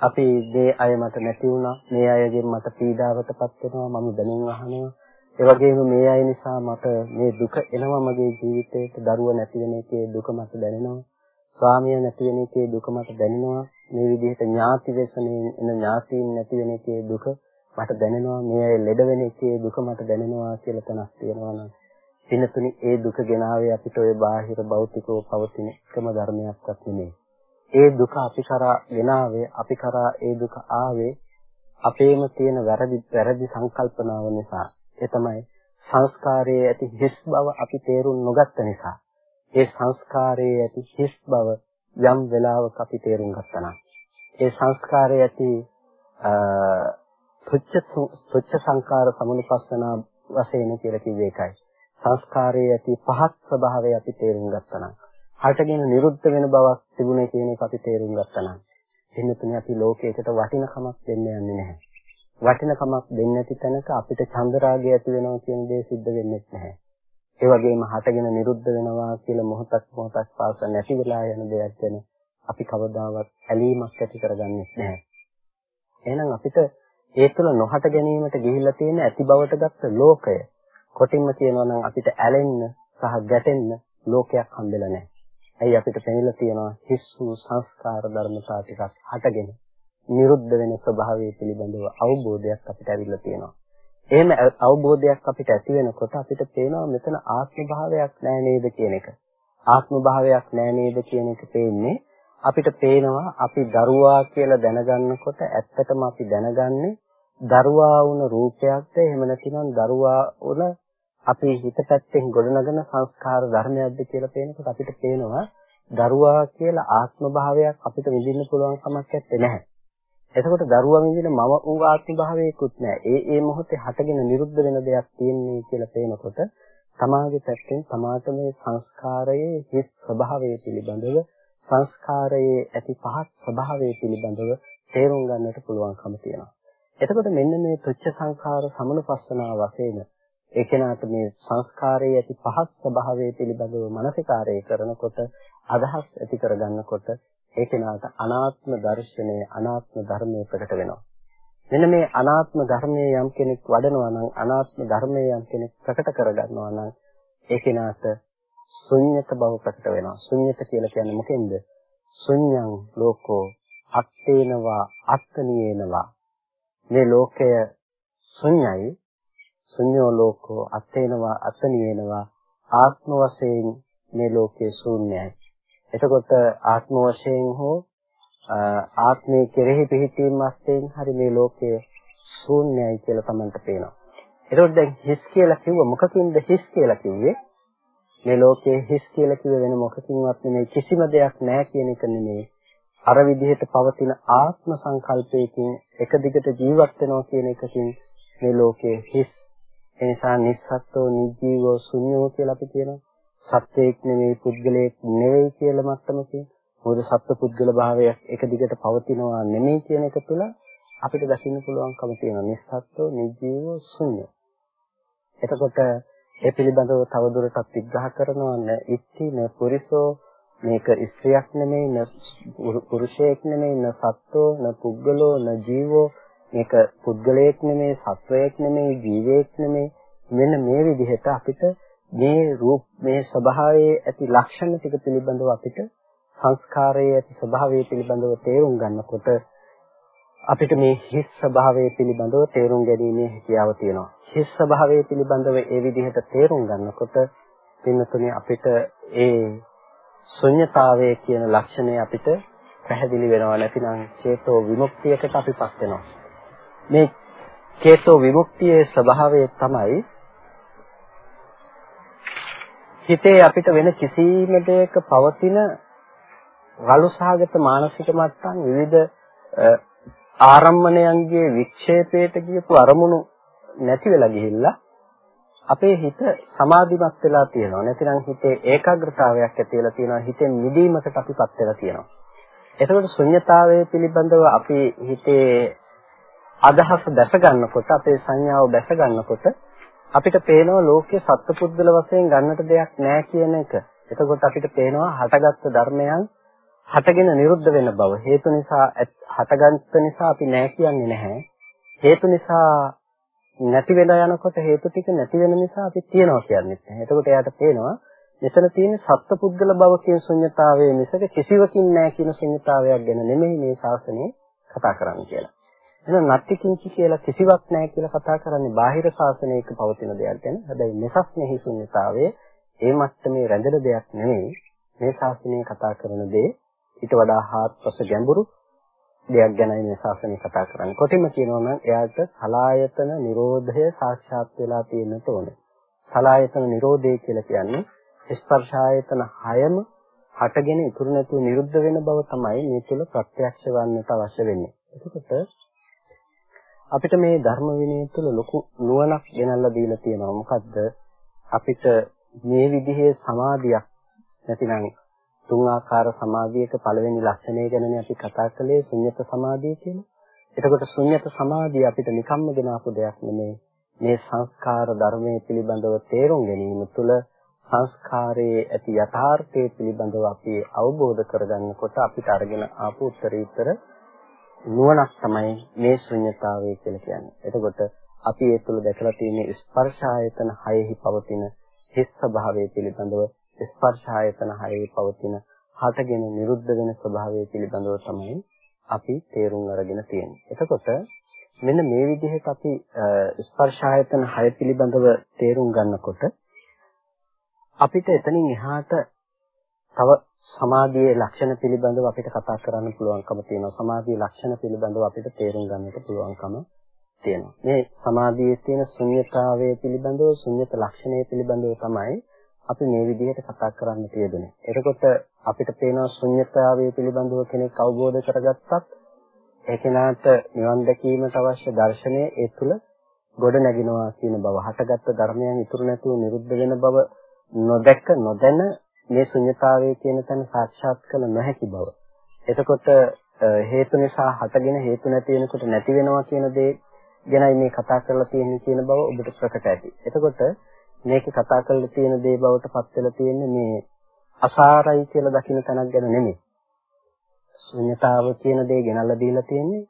අපි මේ අය මට නැති වුණා, මේ අයගෙන් මට පීඩාවටපත් වෙනවා, මම දැනුම් අහනවා. ඒ වගේම මේ අය නිසා මට මේ දුක එනවා මගේ ජීවිතේට, දරුව නැති වෙන එකේ දුක මට දැනෙනවා. ස්වාමියා නැති වෙන එකේ දුක මට දැනෙනවා. මේ විදිහට ඥාති වෙසනේ එන ඥාතීන් නැති වෙන එකේ දුක මට දැනෙනවා. මේ අය ලෙඩ වෙන එකේ දුක මට දැනෙනවා කියලා තනක් තියෙනවා නම් පිනතුනි ඒ දුක ගෙනාවේ අපිට ওই බාහිර භෞතිකව පවතින එකම ධර්මයක්වත් නෙමෙයි. ඒ දුක අපි කරා ගෙනාවේ අපි කරා ඒ දුක ආවේ අපේම තියෙන වැරදි වැරදි සංකල්පනාව නිසා. ඒ තමයි සංස්කාරයේ ඇති හිස් බව අපි තේරුම් නොගත්ත නිසා. ඒ සංස්කාරයේ ඇති හිස් බව යම් වෙලාවක අපි තේරුම් ගත්තා නම් ඒ සංස්කාරයේ ඇති තුච්ච තුච්ච සංකාර සමුනුපස්සනා වශයෙන් කියලා කිව්වේ ඒකයි. සංස්කාරයේ ඇති පහත් ස්වභාවය අපි තේරුම් ගත්තා නම් හටගෙන නිරුද්ධ වෙන බවක් තිබුණේ කියන එක අපි තේරුම් ගත්තා නම් එන්නතුනේ අපි ලෝකයකට වටිනකමක් දෙන්න යන්නේ නැහැ. වටිනකමක් දෙන්නේ නැති තැනක අපිට චන්දරාගය ඇති වෙනවා කියන දේ සිද්ධ වෙන්නේ නැහැ. ඒ වගේම හටගෙන නිරුද්ධ වෙනවා කියලා මොහොතක් මොහොතක් පාස නැති වෙලා යන දෙයක් ගැන අපි කවදාවත් ඇලීමක් ඇති කරගන්නේ නැහැ. එහෙනම් අපිට ඒ තුළ නොහට ගැනීමට ගිහිල්ලා තියෙන ඇති බවට ගත්ත ලෝකය කොටින්ම කියනවා නම් අපිට ඇලෙන්න සහ ගැටෙන්න ලෝකයක් හම්බෙලා නැහැ. ඇයි අපිට පෙනිලා තියෙනවා හිස් වූ සංස්කාර ධර්මතා ටිකක් හටගෙන නිරුද්ධ වෙන ස්වභාවය පිළිබඳව අවබෝධයක් අපිට ඇවිල්ලා තියෙනවා. එහෙම අවබෝධයක් අපිට ඇති වෙනකොට අපිට පේනවා මෙතන ආත්ම භාවයක් නෑ නේද කියන එක. ආත්ම භාවයක් නෑ නේද කියන එක පේන්නේ අපිට පේනවා අපි දරුවා කියලා දැනගන්නකොට ඇත්තටම අපි දැනගන්නේ දරුවා වුණ රූපයක්ද එහෙම නැතිනම් දරුවා වුණ අපි හිත පැත්තෙන් ගොඩනගන සංස්කාර ධර්මයක්ද කියලා පේනකොට අපිට පේනවා දරුවා කියලා ආත්ම භාවයක් අපිට විඳින්න පුළුවන් කමක් නැත්තේ. එතකොට දරුවා විඳින මම වූ ආත්ම භාවයකුත් නැහැ. ඒ ඒ මොහොතේ හටගෙන නිරුද්ධ වෙන දෙයක් තියෙන්නේ කියලා පේනකොට තමාගේ පැත්තෙන් තමාට මේ සංස්කාරයේ හිස් ස්වභාවය පිළිබඳව සංස්කාරයේ ඇති පහත් ස්වභාවය පිළිබඳව තේරුම් ගන්නට පුළුවන්කම තියෙනවා. එතකොට මෙන්න මේ තුච්ච සංඛාර සමනුපස්සනා වශයෙන් ඒ කෙනාට මේ සංස්කාරයේ ඇති පහත් ස්වභාවය පිළිබඳව මනසිකාරය කරනකොට අදහස් ඇති කරගන්නකොට ඒ කෙනාට අනාත්ම දර්ශනය අනාත්ම ධර්මයේ ප්‍රකට වෙනවා. මෙන්න මේ අනාත්ම ධර්මයේ යම් කෙනෙක් වඩනවා නම් අනාත්ම ධර්මයේ යම් කෙනෙක් ප්‍රකට කරගන්නවා නම් ඒ කෙනාට ශුන්්‍යත බව ප්‍රකට වෙනවා. ශුන්්‍යත කියලා කියන්නේ මොකෙන්ද? ශුන්‍යං ලෝකෝ අත්තේනවා අත්තනියේනවා. මේ ලෝකය ශුන්‍යයි. ශුන්‍යෝ ලෝකෝ අත්තේනවා අත්තනියේනවා. ආත්ම වශයෙන් මේ ලෝකයේ ශූන්‍යයි. එතකොට ආත්ම වශයෙන් හෝ ආත්මයේ කෙරෙහි පිහිටීම වශයෙන් හරි මේ ලෝකය ශූන්‍යයි කියලා Tamanට පේනවා. එතකොට දැන් හිස් කියලා කිව්ව මොකකින්ද හිස් කියලා කිව්වේ? මේ ලෝකයේ හිස් කියලා කිව්ව වෙන මොකකින්වත් නෙමෙයි කිසිම දෙයක් නැහැ කියන එක නෙමෙයි. අර විදිහට පවතින ආත්ම සංකල්පයකින් එක දිගට ජීවත් වෙනවා කියන එකකින් මේ ලෝකයේ හිස් එනිසා නිස්සත්ත්ව නිජීවෝ ශුන්‍යෝ කියලා අපි කියනවා. සත්වයක් නෙවෙයි පුද්ගලයෙක් නෙවෙයි කියලා මට්ටමකින් මොකද සත්ව පුද්ගල භාවයක් එක දිගට පවතිනවා නෙමෙයි කියන එක තුළ අපිට දකින්න පුළුවන්කම තියෙනවා. නිස්සත්ව නිජීව ශුන්‍ය. එතකොට ඒ පිළිබඳව තවදුරටත් විග්‍රහ කරනවා න ඉත්ති න පුරිසෝ මේක ස්ත්‍රියක් නෙමෙයි න පුරුෂයෙක් නෙමෙයි න සත්වෝ න පුද්ගලෝ න ජීවෝ. මේක පුද්ගලයෙක් නෙමෙයි සත්වයෙක් නෙමෙයි ජීවයෙක් නෙමෙයි. මෙන්න මේ විදිහට අපිට මේ රූප මේ ස්වභාවයේ ඇති ලක්ෂණ ටික පිළිබඳව අපිට සංස්කාරයේ ඇති ස්වභාවය පිළිබඳව තේරුම් ගන්නකොට අපිට මේ හිස් ස්වභාවය පිළිබඳව තේරුම් ගැනීමේ හැකියාව තියෙනවා. හිස් ස්වභාවය පිළිබඳව ඒ විදිහට තේරුම් ගන්නකොට පින්නතුනේ අපිට ඒ ශුන්්‍යතාවය කියන ලක්ෂණය අපිට පැහැදිලි වෙනවා නැතිනම් චේතෝ විමුක්තියකට අපිපත් වෙනවා. මේ චේතෝ විමුක්තියේ ස්වභාවය තමයි හිතේ අපිට වෙන කිසිම දෙයක පවතින රළු සහගත මානසික මට්ටම් විවිධ ආරම්මණයන්ගේ වික්ෂේපයට ගියපු අරමුණු නැති වෙලා ගිහිල්ලා අපේ හිත සමාධිමත් වෙලා තියෙනවා. නැතිනම් හිතේ ඒකාග්‍රතාවයක් ඇති වෙලා තියෙනවා. හිතෙන් මිදීමකට අපිපත් වෙලා තියෙනවා. එතකොට ශුන්්‍යතාවය පිළිබඳව අපි හිතේ අදහස දැස ගන්නකොට අපේ සංඥාව දැස ගන්නකොට අපිට පේනවා ලෝකයේ සත්පුද්ගල වශයෙන් ගන්නට දෙයක් නැහැ කියන එක. එතකොට අපිට පේනවා හටගත්තු ධර්මයන් හටගෙන නිරුද්ධ වෙන බව. හේතු නිසා හටගත්ත නිසා අපි නැහැ කියන්නේ නැහැ. හේතු නිසා නැති වෙලා යනකොට හේතු ටික නැති වෙන නිසා අපි තියනවා කියන්නේ නැහැ. එතකොට එයාට පේනවා මෙතන තියෙන සත්පුද්ගල බව කියන ශුන්්‍යතාවයේ මිසක කිසිවකින් නැහැ කියන ශුන්්‍යතාවයක් ගැන නෙමෙයි මේ ශාසනය කතා කරන්නේ කියලා. එහෙනම් නත්ති කිංචි කියලා කිසිවක් නැහැ කියලා කතා කරන්නේ බාහිර ශාසනයක පවතින දෙයක් ගැන. හැබැයි මෙසස් මෙහි ශුන්්‍යතාවයේ ඒ මට්ටමේ රැඳෙන දෙයක් නෙමෙයි. මේ ශාසනය කතා කරන දේ ඊට වඩා හාත්පස ගැඹුරු දෙයක් ගැනයි මේ ශාසනය කතා කරන්නේ. කොටිම කියනවා නම් එයාට සලායතන නිරෝධය සාක්ෂාත් වෙලා තියෙන්නට ඕනේ. සලායතන නිරෝධය කියලා කියන්නේ ස්පර්ශායතන හයම හටගෙන ඉතුරු නැතුව නිරුද්ධ වෙන බව තමයි මේ තුල ප්‍රත්‍යක්ෂ වන්නට අවශ්‍ය වෙන්නේ. එතකොට අපිට මේ ධර්ම විනය තුළ ලොකු නුවණක් ගෙනල්ලා දීලා තියෙනවා. මොකද්ද? අපිට මේ විදිහේ සමාධියක් නැතිනම් තුන් ආකාර සමාධියක පළවෙනි ලක්ෂණය ගැනනේ අපි කතා කළේ ශුන්්‍යත සමාධිය කියලා. එතකොට ශුන්්‍යත සමාධිය අපිට නිකම්ම දෙන අපු දෙයක් නෙමෙයි. මේ සංස්කාර ධර්මයේ පිළිබඳව තේරුම් ගැනීම තුළ සංස්කාරයේ ඇති යථාර්ථය පිළිබඳව අපි අවබෝධ කරගන්නකොට අපිට අරගෙන ආපු උත්තරීතර නුවණක් තමයි මේ ශුන්්‍යතාවය කියලා කියන්නේ. එතකොට අපි ඒ තුළ දැකලා තියෙන ස්පර්ශ ආයතන හයෙහි පවතින හිස් ස්වභාවය පිළිබඳව ස්පර්ශ ආයතන හයේ පවතින හටගෙන නිරුද්ධ වෙන ස්වභාවය පිළිබඳව තමයි අපි තේරුම් අරගෙන තියෙන්නේ. එතකොට මෙන්න මේ විදිහට අපි ස්පර්ශ ආයතන හය පිළිබඳව තේරුම් ගන්නකොට අපිට එතනින් එහාට තව සමාධියේ ලක්ෂණ පිළිබඳව අපිට කතා කරන්න පුළුවන්කම තියෙනවා. සමාධියේ ලක්ෂණ පිළිබඳව අපිට තේරුම් ගන්නට පුළුවන්කම තියෙනවා. මේ සමාධියේ තියෙන ශුන්්‍යතාවය පිළිබඳව ශුන්්‍යත ලක්ෂණය පිළිබඳව තමයි අපි මේ විදිහට කතා කරන්න තියෙන්නේ. එතකොට අපිට පේනවා ශුන්්‍යතාවය පිළිබඳව කෙනෙක් අවබෝධ කරගත්තත් ඒ කෙනාට නිවන් දැකීමට අවශ්‍ය දර්ශනය ඒ තුල ගොඩ නැගිනවා කියන බව. හටගත්තු ධර්මයන් ඉතුරු නැතුව නිරුද්ධ වෙන බව නොදැක නොදැන මේ ශුන්්‍යතාවය කියන තැන සාක්ෂාත් කළ නොහැකි බව. එතකොට හේතු නිසා හටගෙන හේතු නැති වෙනකොට නැති වෙනවා කියන දේ ගැනයි මේ කතා කරලා තියෙන්නේ කියන බව ඔබට ප්‍රකට ඇති. එතකොට මේකේ කතා කරලා තියෙන දේ බවට පත් වෙලා තියෙන්නේ මේ අසාරයි කියලා දකින්න තැනක් ගැන නෙමෙයි. ශුන්‍යතාව කියන දේ ගෙනල්ලා දීලා තියෙන්නේ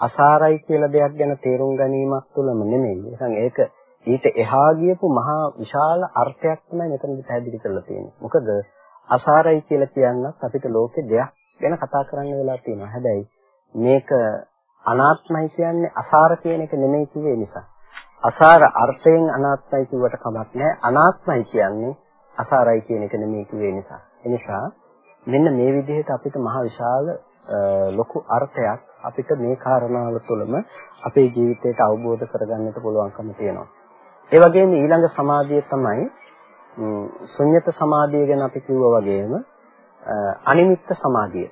අසාරයි කියලා දෙයක් ගැන තේරුම් ගැනීමක් තුළම නෙමෙයි. එහෙනම් ඒක ඊට එහා ගියපු මහා විශාල අර්ථයක් තමයි මෙතනදි පැහැදිලි කරලා තියෙන්නේ. මොකද අසාරයි කියලා කියනත් අපිට ලෝකේ දෙයක් ගැන කතා කරන්න වෙලා තියෙනවා. හැබැයි මේක අනාත්මයි කියන්නේ අසාර කියන එක නෙමෙයි කිව්වේ නිසා. අසාර අර්ථයෙන් අනාත්මයි කිව්වට කමක් නැහැ. අනාත්මයි කියන්නේ අසාරයි කියන එක නෙමෙයි කිව්වේ නිසා. ඒ නිසා මෙන්න මේ විදිහට අපිට මහ විශාල ලොකු අර්ථයක් අපිට මේ කාරණාව තුළම අපේ ජීවිතයට අවබෝධ කරගන්නට පුළුවන්කම තියෙනවා. ඒ වගේම ඊළඟ සමාධිය තමයි ශුන්්‍යත සමාධිය ගැන අපි කිව්වා වගේම අනිමිත්ත සමාධිය.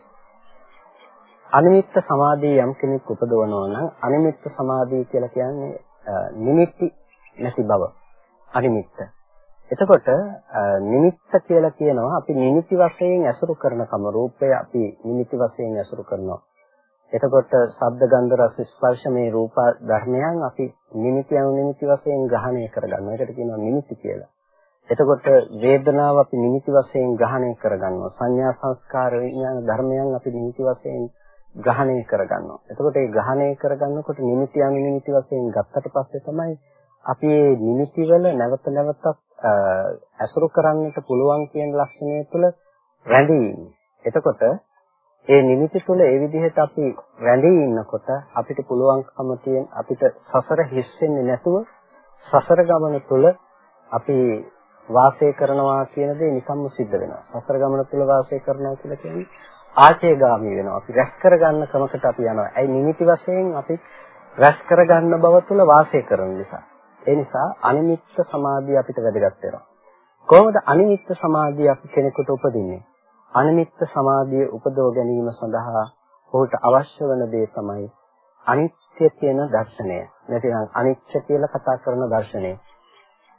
අනිමිත්ත සමාධිය යම් කෙනෙක් උපදවනවා නම් අනිමිත්ත සමාධිය කියලා කියන්නේ නිමිති නැති බව අනිමිත්ත. එතකොට නිමිත්ත කියලා කියනවා අපි නිමිති වශයෙන් ඇසුරු කරනකම රූපය අපි නිමිති වශයෙන් ඇසුරු කරනවා. එතකොට ශබ්ද ගන්ධ රස ස්පර්ශ මේ රූප ධර්මයන් අපි නිමිති අනුනිමිති වශයෙන් ග්‍රහණය කරගන්නවා. ඒකට කියනවා නිමිති කියලා. එතකොට වේදනාව අපි නිමිති වශයෙන් ග්‍රහණය කරගන්නවා. සංඥා සංස්කාර විඥාන ධර්මයන් අපි නිමිති වශයෙන් ග්‍රහණය කරගන්නවා. එතකොට ඒ ග්‍රහණය කරගන්නකොට නිමිති අනිමිති වශයෙන් ගත්තට පස්සේ තමයි අපි මේ නිමිති වල නැවත නැවතත් ඇසුරු කරන්නට පුළුවන් කියන ලක්ෂණය තුළ රැඳී එතකොට ඒ නිමිති තුළ ඒ විදිහට අපි රැඳී ඉන්නකොට අපිට පුළුවන්කම තියෙන අපිට සසර හිස් වෙන්නේ නැතුව සසර ගමන තුළ අපි වාසය කරනවා කියන දේ නිකම්ම සිද්ධ වෙනවා. සසර ගමන තුළ වාසය කරනවා කියලා කියන්නේ ආචේගාමී වෙනවා. අපි රැස් කරගන්න ක්‍රමකට අපි යනවා. ඒ නිමිති වශයෙන් අපි රැස් කරගන්න බව තුළ වාසය කරන නිසා. ඒ නිසා අනිමිත්ත සමාධිය අපිට වැදගත් වෙනවා. කොහොමද අනිමිත්ත සමාධිය අපි කෙනෙකුට උපදින්නේ? අනිමිත්ත සමාධිය උපදව ගැනීම සඳහා ඔහුට අවශ්‍ය වන දේ තමයි අනිත්‍ය කියන දර්ශනය. නැතිනම් අනිච්ච කියලා කතා කරන දර්ශනය.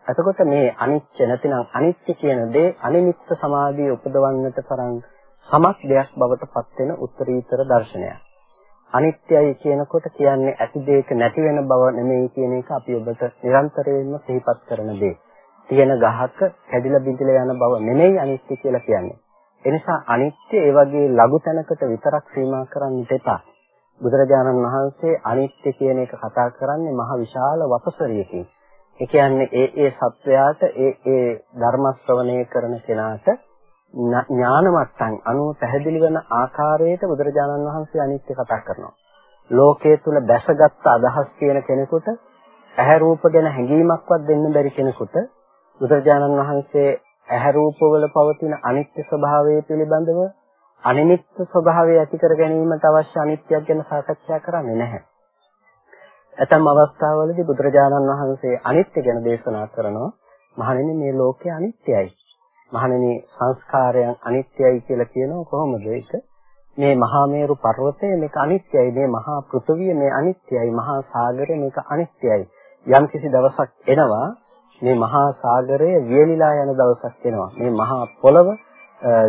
එතකොට මේ අනිච්ච නැතිනම් අනිත්‍ය කියන දේ අනිමිත්ත සමාධිය උපදවන්නට තරම් සමත් දෙයක් බවට පත් වෙන උත්තරීතර දර්ශනයක්. අනිත්‍යයි කියනකොට කියන්නේ ඇති දෙයක නැති වෙන බව නෙමෙයි කියන එක අපි ඔබට නිරන්තරයෙන්ම සිහිපත් කරන දේ. තියෙන ගහක කැඩිලා බිඳිලා යන බව නෙමෙයි අනිත්‍ය කියලා කියන්නේ. එනිසා අනිත්‍ය ඒ වගේ ලඝු තැනකට විතරක් සීමා කරන්නට එපා. බුදුරජාණන් වහන්සේ අනිත්‍ය කියන එක කතා කරන්නේ මහ විශාල වපසරියකින්. ඒ කියන්නේ ඒ ඒ සත්වයාට ඒ ඒ ධර්ම ශ්‍රවණය කරන කෙනාට ඥාන මට්ටම් අනුව පැහැදිලි වෙන ආකාරයට බුදුරජාණන් වහන්සේ අනිත්‍ය කතා කරනවා. ලෝකයේ තුල දැසගත් අදහස් කියන කෙනෙකුට ඇහැ රූප ගැන හැඟීමක්වත් දෙන්න බැරි කෙනෙකුට බුදුරජාණන් වහන්සේ ඇහැ රූපවල පවතින අනිත්‍ය ස්වභාවය පිළිබඳව අනිමිත්ත ස්වභාවය ඇති කර ගැනීමට අවශ්‍ය අනිත්‍යයක් ගැන සාකච්ඡා කරන්නේ නැහැ. ඇතම් අවස්ථාවලදී බුදුරජාණන් වහන්සේ අනිත්‍ය ගැන දේශනා කරනවා. මහණෙනි මේ ලෝකය අනිත්‍යයි. මහණෙනි සංස්කාරයන් අනිත්‍යයි කියලා කියනවා කොහොමද ඒක? මේ මහා මේරු පර්වතය මේක අනිත්‍යයි. මේ මහා පෘථුවිය මේ අනිත්‍යයි. මහා සාගරය මේක අනිත්‍යයි. යම් කිසි දවසක් එනවා මේ මහා සාගරය වියලිලා යන දවසක් එනවා. මේ මහා පොළව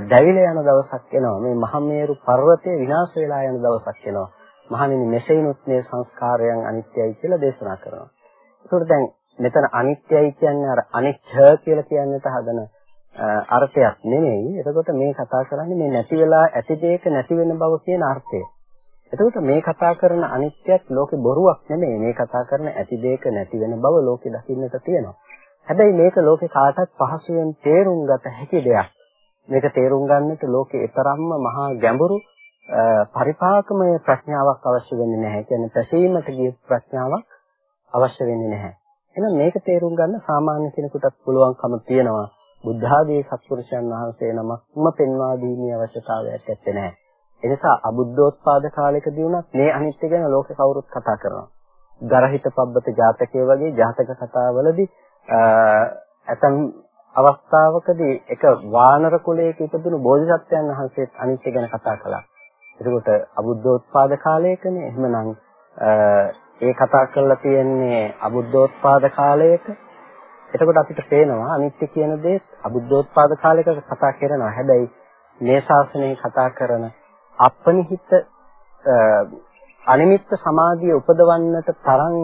දැවිලා යන දවසක් එනවා. මේ මහා මේරු පර්වතය විනාශ වෙලා යන දවසක් එනවා. මහණෙනි මෙසේනොත් මේ සංස්කාරයන් අනිත්‍යයි කියලා දේශනා කරනවා. ඒකට දැන් මෙතන අනිත්‍යයි කියන්නේ අර අනිච්ච කියලා කියන්නට හදන අර්ථයක් නෙමෙයි. එතකොට මේ කතා කරන්නේ මේ නැති වෙලා ඇති දෙයක නැති වෙන බව කියන අර්ථය. එතකොට මේ කතා කරන අනිත්‍යත් ලෝකේ බොරුවක් නෙමෙයි. මේ කතා කරන ඇති දෙයක නැති වෙන බව ලෝකේ දකින්නට තියෙනවා. හැබැයි මේක ලෝකේ කාටත් පහසුවෙන් තේරුම් ගත හැකි දෙයක්. මේක තේරුම් ගන්නට ලෝකේ තරම්ම මහා ගැඹුරු පරිපාකමය ප්‍රඥාවක් අවශ්‍ය වෙන්නේ නැහැ. කියන්නේ පැසීමට ගිය ප්‍රඥාවක් අවශ්‍ය වෙන්නේ නැහැ. එහෙනම් මේක තේරුම් ගන්න සාමාන්‍ය කෙනෙකුටත් පුළුවන්කම තියෙනවා. බුද්ධ ආදී සත්පුරුෂයන් වහන්සේ නමක්ම පෙන්වා දීමේ අවශ්‍යතාවයක් ඇත්තේ නැහැ. එනිසා අබුද්ධෝත්පාද කාලයකදී වුණත් මේ අනිත්‍ය ගැන ලෝකේ කවුරුත් කතා කරනවා. ගරහිත පබ්බත ජාතකයේ වගේ ජාතක කතාවලදී ඇතම් අවස්ථාවකදී එක වානර කුලයක ඉපදුණු බෝධිසත්වයන් වහන්සේත් අනිත්‍ය ගැන කතා කළා. එතකොට අබුද්ධෝත්පාද කාලයකනේ. එහෙමනම් ඒ කතා කරලා තියෙන්නේ අබුද්ධෝත්පාද කාලයක. එතකොට අපිට පේනවා අනිත්‍ය කියන දේ අබුද්ධෝත්පාද කාලයක කතා කරනවා. හැබැයි මේ ශාසනයේ කතා කරන අපනිහිත අනිමිත්ත සමාධිය උපදවන්නට තරම්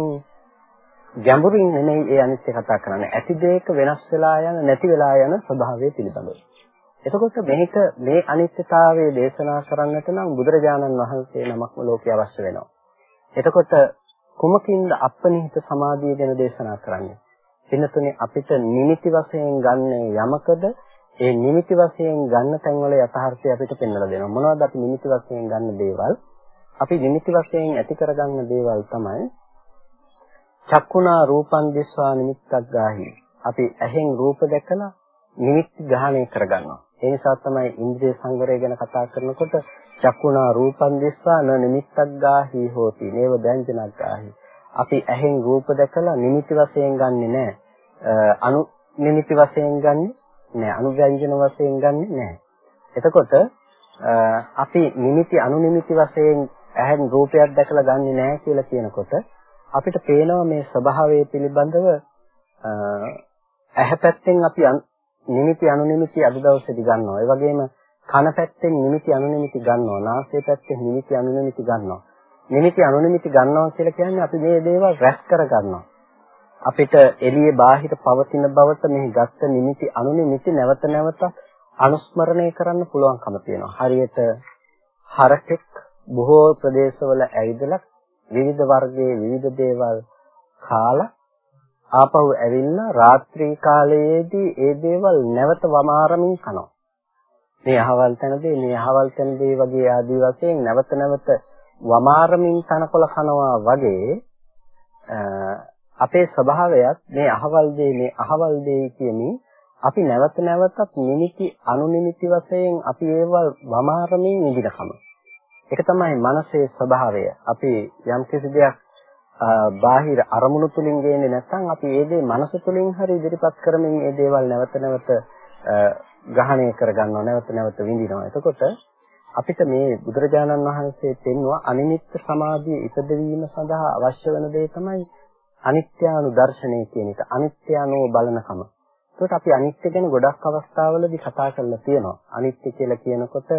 ගැඹුරින් නෙමෙයි ඒ අනිත්‍ය කතා කරන්නේ. ඇති දෙයක වෙනස් වෙලා යන නැති වෙලා යන ස්වභාවය පිළිබඳව. එතකොට මේක මේ අනිත්‍යතාවය දේශනා කරන්නට නම් බුදුරජාණන් වහන්සේ නමක්ම ලෝකේ අවශ්‍ය වෙනවා. එතකොට කුමකින්ද අපනිහිත සමාධිය ගැන දේශනා කරන්නේ? පින්නතුනේ අපිට නිමිති වශයෙන් ගන්න යමකද ඒ නිමිති වශයෙන් ගන්න තැන්වල යථාර්ථය අපිට පෙන්වලා දෙනවා. මොනවද අපි නිමිති වශයෙන් ගන්න දේවල්? අපි නිමිති වශයෙන් ඇති කරගන්න දේවල් තමයි චක්කුණා රූපං දිස්වා නිමිත්තක් ගාහි. අපි ඇහෙන් රූප දැකලා නිමිති ග්‍රහණය කරගන්නවා. ඒ නිසා තමයි ඉන්ද්‍රිය සංවරය ගැන කතා කරනකොට චක්කුණා රූපං දිස්සා න නිමිත්තක් ගාහි හෝති නේව දැංජනක් ගාහි. අපි ඇහෙන් රූප දැකලා නිමිති වශයෙන් ගන්නෙ නෑ. අනු නිමිති වශයෙන් ගන්නෙ නෑ. අනුව්‍යංජන වශයෙන් ගන්නෙ නෑ. එතකොට අපි නිමිති අනුනිමිති වශයෙන් ඇහෙන් රූපයක් දැකලා ගන්නෙ නෑ කියලා කියනකොට අපිට පේනවා මේ ස්වභාවය පිළිබඳව ඇහැ පැත්තෙන් අපි නිමිති අනුනිමිති අද දවසේදී ගන්නවා. ඒ වගේම කන පැත්තෙන් නිමිති අනුනිමිති ගන්නවා. නාසය පැත්තෙන් නිමිති අනුනිමිති ගන්නවා. නිමිති අනුනිමිති ගන්නවා කියලා කියන්නේ අපි මේ දේවල් රැස් කර ගන්නවා. අපිට එළියේ බාහිර පවතින බවට මෙහි ගත්ත නිමිති අනුනිමිති නැවත නැවත අනුස්මරණය කරන්න පුළුවන්කම තියෙනවා. හරියට හරකෙක් බොහෝ ප්‍රදේශවල ඇවිදලා විවිධ වර්ගයේ විවිධ දේවල් කාලා ආපහු ඇවිල්ලා රාත්‍රී කාලයේදී ඒ දේවල් නැවත වමාරමින් කනවා. මේ අහවල් තැනදී මේ අහවල් තැනදී වගේ ආදී වශයෙන් නැවත නැවත වමාරමින් තනකොළ කනවා වගේ අපේ ස්වභාවයත් මේ අහවල් දේ මේ අහවල් දේ කියමින් අපි නැවත නැවතත් නිමිති අනුනිමිති වශයෙන් අපි ඒවල් වමාරමින් ඉදිරියකම. ඒක තමයි මනසේ ස්වභාවය. අපි යම් කිසි දෙයක් බාහිර අරමුණු තුලින් ගේන්නේ නැත්නම් අපි ඒ දේ මනස තුලින් හරි ඉදිරිපත් කරමින් ඒ දේවල් නැවත නැවත ග්‍රහණය කරගන්නවා නැවත නැවත විඳිනවා. එතකොට අපිට මේ බුදුරජාණන් වහන්සේ පෙන්වුවා අනිමිත්ත සමාධිය ඉපදවීම සඳහා අවශ්‍ය වෙන දේ තමයි අනිත්‍යානු දර්ශනය කියන එක. අනිත්‍යානෝ බලනකම. ඒකට අපි අනිත්‍ය ගැන ගොඩක් අවස්ථාවලදී කතා කරලා තියෙනවා. අනිත්‍ය කියලා කියනකොට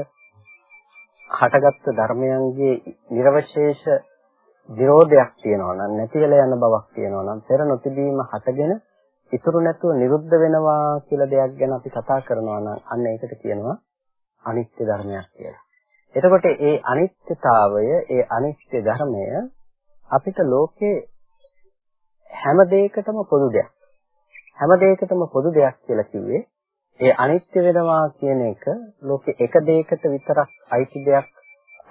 හටගත්තු ධර්මයන්ගේ නිර්වශේෂ විරෝධයක් තියෙනවා නම් නැති වෙලා යන බවක් තියෙනවා නම් පෙර නොතිබීම හටගෙන ඉතුරු නැතුව නිරුද්ධ වෙනවා කියලා දෙයක් ගැන අපි කතා කරනවා නම් අන්න ඒකට කියනවා අනිත්‍ය ධර්මයක් කියලා. එතකොට ඒ අනිත්‍යතාවය, ඒ අනිත්‍ය ධර්මය අපිට ලෝකේ හැම දෙයකටම පොදු දෙයක්. හැම දෙයකටම පොදු දෙයක් කියලා කිව්වේ ඒ අනිත්‍ය වෙනවා කියන එක ලෝකේ එක දෙයකට විතරක් අයිති දෙයක්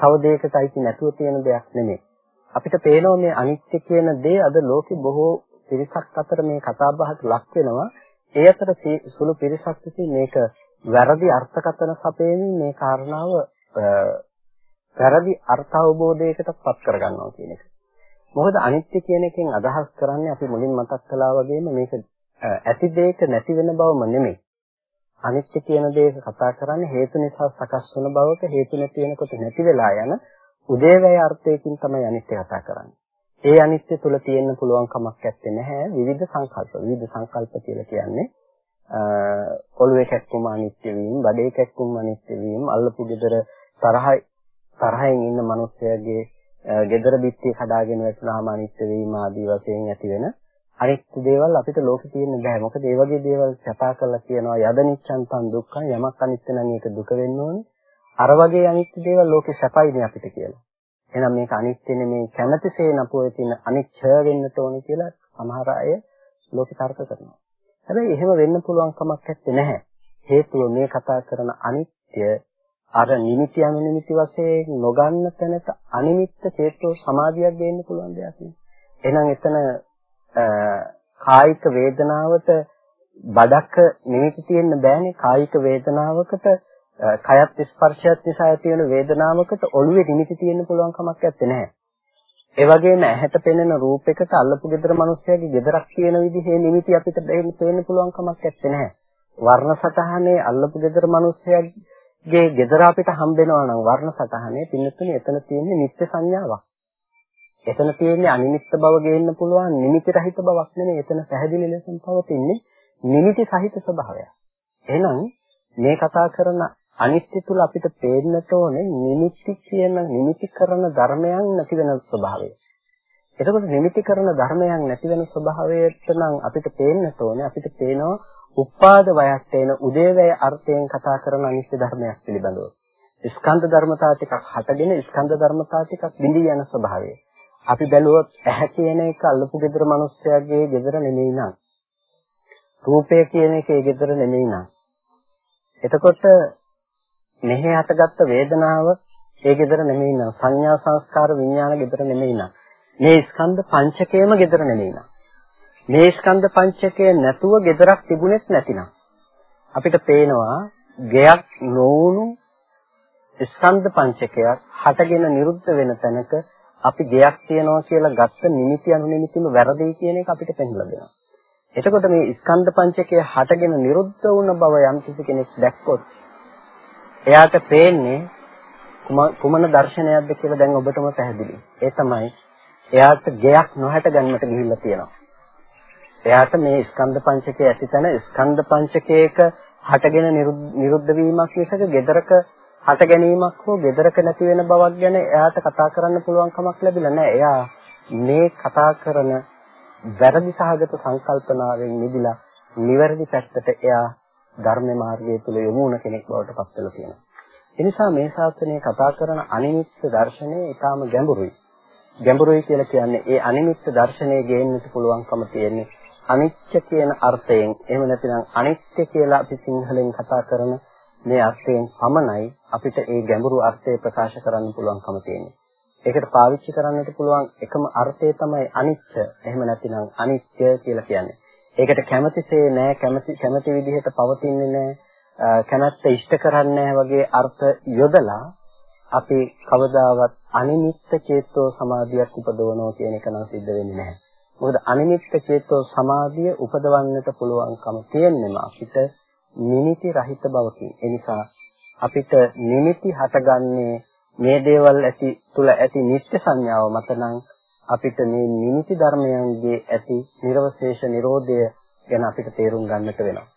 තව දෙයකට අයිති නැතුව තියෙන දෙයක් නෙමෙයි. අපිට පේනවා මේ අනිත්‍ය කියන දේ අද ලෝකේ බොහෝ පිරිසක් අතර මේ කතා බහට ලක් වෙනවා. ඒ අතර සුළු පිරිසක් විසින් මේක වැරදි අර්ථකථන සපයමින් මේ කාරණාව වැරදි අර්ථ අවබෝධයකට පත් කරගන්නවා කියන එක. මොකද අනිත්‍ය කියන එකෙන් අදහස් කරන්නේ අපි මුලින් මතක් කළා වගේම මේක ඇති දෙයක නැති වෙන බවම නෙමෙයි. අනිත්‍ය කියන දේක කතා කරන්නේ හේතු නිසා සකස් වන බවක හේතු නැති වෙනකොට නැති වෙලා යන උදේවැය අර්ථයකින් තමයි අනිත්‍ය කතා කරන්නේ. ඒ අනිත්‍ය තුල තියෙන්න පුළුවන් කමක් නැත්තේ නැහැ විවිධ සංකල්ප. විවිධ සංකල්ප කියලා කියන්නේ ඔළුවේ කැක්කුම අනිත්‍ය වීම, බඩේ කැක්කුම අනිත්‍ය වීම, අල්ලපු ගෙදර තරහයි තරහෙන් ඉන්න මිනිස්සයාගේ ගෙදර බිත්තිය කඩාගෙන වැටුනහම අනිත්‍ය වීම ආදී වශයෙන් ඇති වෙන අනිත්‍ය දේවල් අපිට ලෝකේ තියෙන්න බෑ. මොකද ඒ වගේ දේවල් කතා කරලා කියනවා යද නිච්ඡන්තං දුක්ඛං යමක් අනිත්‍ය නම් ඒක දුක වෙන්න ඕනේ. අර වගේ අනිත්‍ය දේවල් ලෝකේ සැපයිනේ අපිට කියලා. එහෙනම් මේක අනිත්‍ය නෙමේ කැමැතිසේ නපුවේ තියෙන අනිච්ඡය වෙන්නට ඕනේ කියලා සමහර අය ලෝකේ තර්ක කරනවා. හැබැයි එහෙම වෙන්න පුළුවන් කමක් නැහැ. හේතුව මේ කතා කරන අනිත්‍ය අර නිමිති අනුනිමිති වශයෙන් නොගන්න තැනට අනිමිත්ත චේතෝ සමාධියක් දෙන්න පුළුවන් දෙයක් නේ. එහෙනම් එතන කායික වේදනාවට බඩක නිමිති තියෙන්න බෑනේ කායික වේදනාවකට කයත් ස්පර්ශයත් නිසා ඇති වෙන වේදනාවකට ඔළුවේ නිමිති තියෙන්න පුළුවන් කමක් නැත්තේ. ඒ වගේම ඇහැට පෙනෙන රූපයකට අල්ලපු gedara මිනිස්සයාගේ gedarak තියෙන විදිහේ නිමිති අපිට පේන්න පුළුවන් කමක් නැත්තේ. වර්ණ සතහනේ අල්ලපු gedara මිනිස්සයාගේ ගේ gedara අපිට හම්බෙනවා නම් වර්ණ සටහනේ පින්නතුනේ එතන තියෙන්නේ නිත්‍ය සංඥාවක්. එතන තියෙන්නේ අනිමිත්ත බව ගේන්න පුළුවන් නිමිති රහිත බවක් නෙමෙයි එතන පැහැදිලි ලෙසින් පවතින්නේ නිමිති සහිත ස්වභාවය. එහෙනම් මේ කතා කරන අනිත්‍ය තුල අපිට පේන්නට ඕනේ නිමිති කියන නිමිති කරන ධර්මයන් නැති වෙන ස්වභාවය. එතකොට නිමිති කරන ධර්මයන් නැති වෙන ස්වභාවයට නම් අපිට පේන්නට ඕනේ අපිට පේනවා උපාද වයස්සේන උදේවැය අර්ථයෙන් කතා කරන අනිත්‍ය ධර්මයක් පිළිබඳව. ස්කන්ධ ධර්මතා ටිකක් හටගෙන ස්කන්ධ ධර්මතා ටිකක් බිඳී යන ස්වභාවය. අපි බැලුවොත් ඇහැ කියන එක අල්ලපු gedara මිනිස්සයාගේ gedara නෙමෙයි නං. රූපය කියන එකේ gedara නෙමෙයි නං. එතකොට මෙහි හටගත්ත වේදනාව ඒ gedara නෙමෙයි නං. සංඥා සංස්කාර විඥාන gedara නෙමෙයි නං. මේ ස්කන්ධ පංචකයම gedara නෙමෙයි නං. මේ ස්කන්ධ පංචකය නැතුව gedarak තිබුණෙත් නැතිනම් අපිට පේනවා ගයක් නොවුණු ස්කන්ධ පංචකයක් හටගෙන නිරුද්ධ වෙන තැනක අපි ගයක් තියනවා කියලා ගත්ත නිමිති අනුනිමිතිම වැරදි කියන එක අපිට පෙන්වලා දෙනවා. එතකොට මේ ස්කන්ධ පංචකය හටගෙන නිරුද්ධ වුණ බව යම් කිසි කෙනෙක් දැක්කොත් එයාට පේන්නේ කුමන දර්ශනයක්ද කියලා දැන් ඔබටම පැහැදිලි. ඒ තමයි එයාට ගයක් නොහැට ගන්නට ගිහිල්ලා තියෙනවා. එයාට මේ ස්කන්ධ පංචකයේ ඇතිතන ස්කන්ධ පංචකයක හටගෙන නිරුද්ධ වීමක් විසක gedaraka හට ගැනීමක් හෝ gedaraka නැති වෙන බවක් ගැන එයාට කතා කරන්න පුළුවන් කමක් ලැබිලා නැහැ. එයා මේ කතා කරන වැරදි සහගත සංකල්පනාවෙන් මිදිලා නිවැරදි පැත්තට එයා ධර්ම මාර්ගය තුල යොමු වුණ කෙනෙක් බවට පත් වෙලා තියෙනවා. ඒ නිසා මේ ශාස්ත්‍රයේ කතා කරන අනිමිත්ත දර්ශනය ඊටාම ගැඹුරුයි. ගැඹුරුයි කියලා කියන්නේ ඒ අනිමිත්ත දර්ශනය ගේන්නට පුළුවන්කම තියෙන්නේ අනිත්‍ය කියන අර්ථයෙන් එහෙම නැතිනම් අනිත්‍ය කියලා අපි සිංහලෙන් කතා කරන මේ අර්ථයෙන් පමණයි අපිට ඒ ගැඹුරු අර්ථය ප්‍රකාශ කරන්න පුළුවන්කම තියෙන්නේ. ඒකට පාවිච්චි කරන්නට පුළුවන් එකම අර්ථය තමයි අනිත්‍ය. එහෙම නැතිනම් අනිත්‍ය කියලා කියන්නේ. ඒකට කැමැතිසේ නෑ කැමැති කැමැති විදිහට පවතින්නේ නෑ කැමැත්ත ඉෂ්ට කරන්නේ වගේ අර්ථ යොදලා අපි කවදාවත් අනිමිත්ත චේතෝ සමාධියක් උපදවනවා කියන එක නම් සිද්ධ වෙන්නේ නැහැ. මොකද අනිමිත්ත චේතෝ සමාධිය උපදවන්නට පුළුවන්කම තියෙන්නම අපිට නිමිති රහිත බවකින්. ඒ නිසා අපිට නිමිති හටගන්නේ මේ දේවල් ඇති තුල ඇති නිත්‍ය සංඥාව මතනම් අපිට මේ නිමිති ධර්මයන්ගේ ඇති නිර්වශේෂ Nirodhaය ගැන අපිට තේරුම් ගන්නට වෙනවා.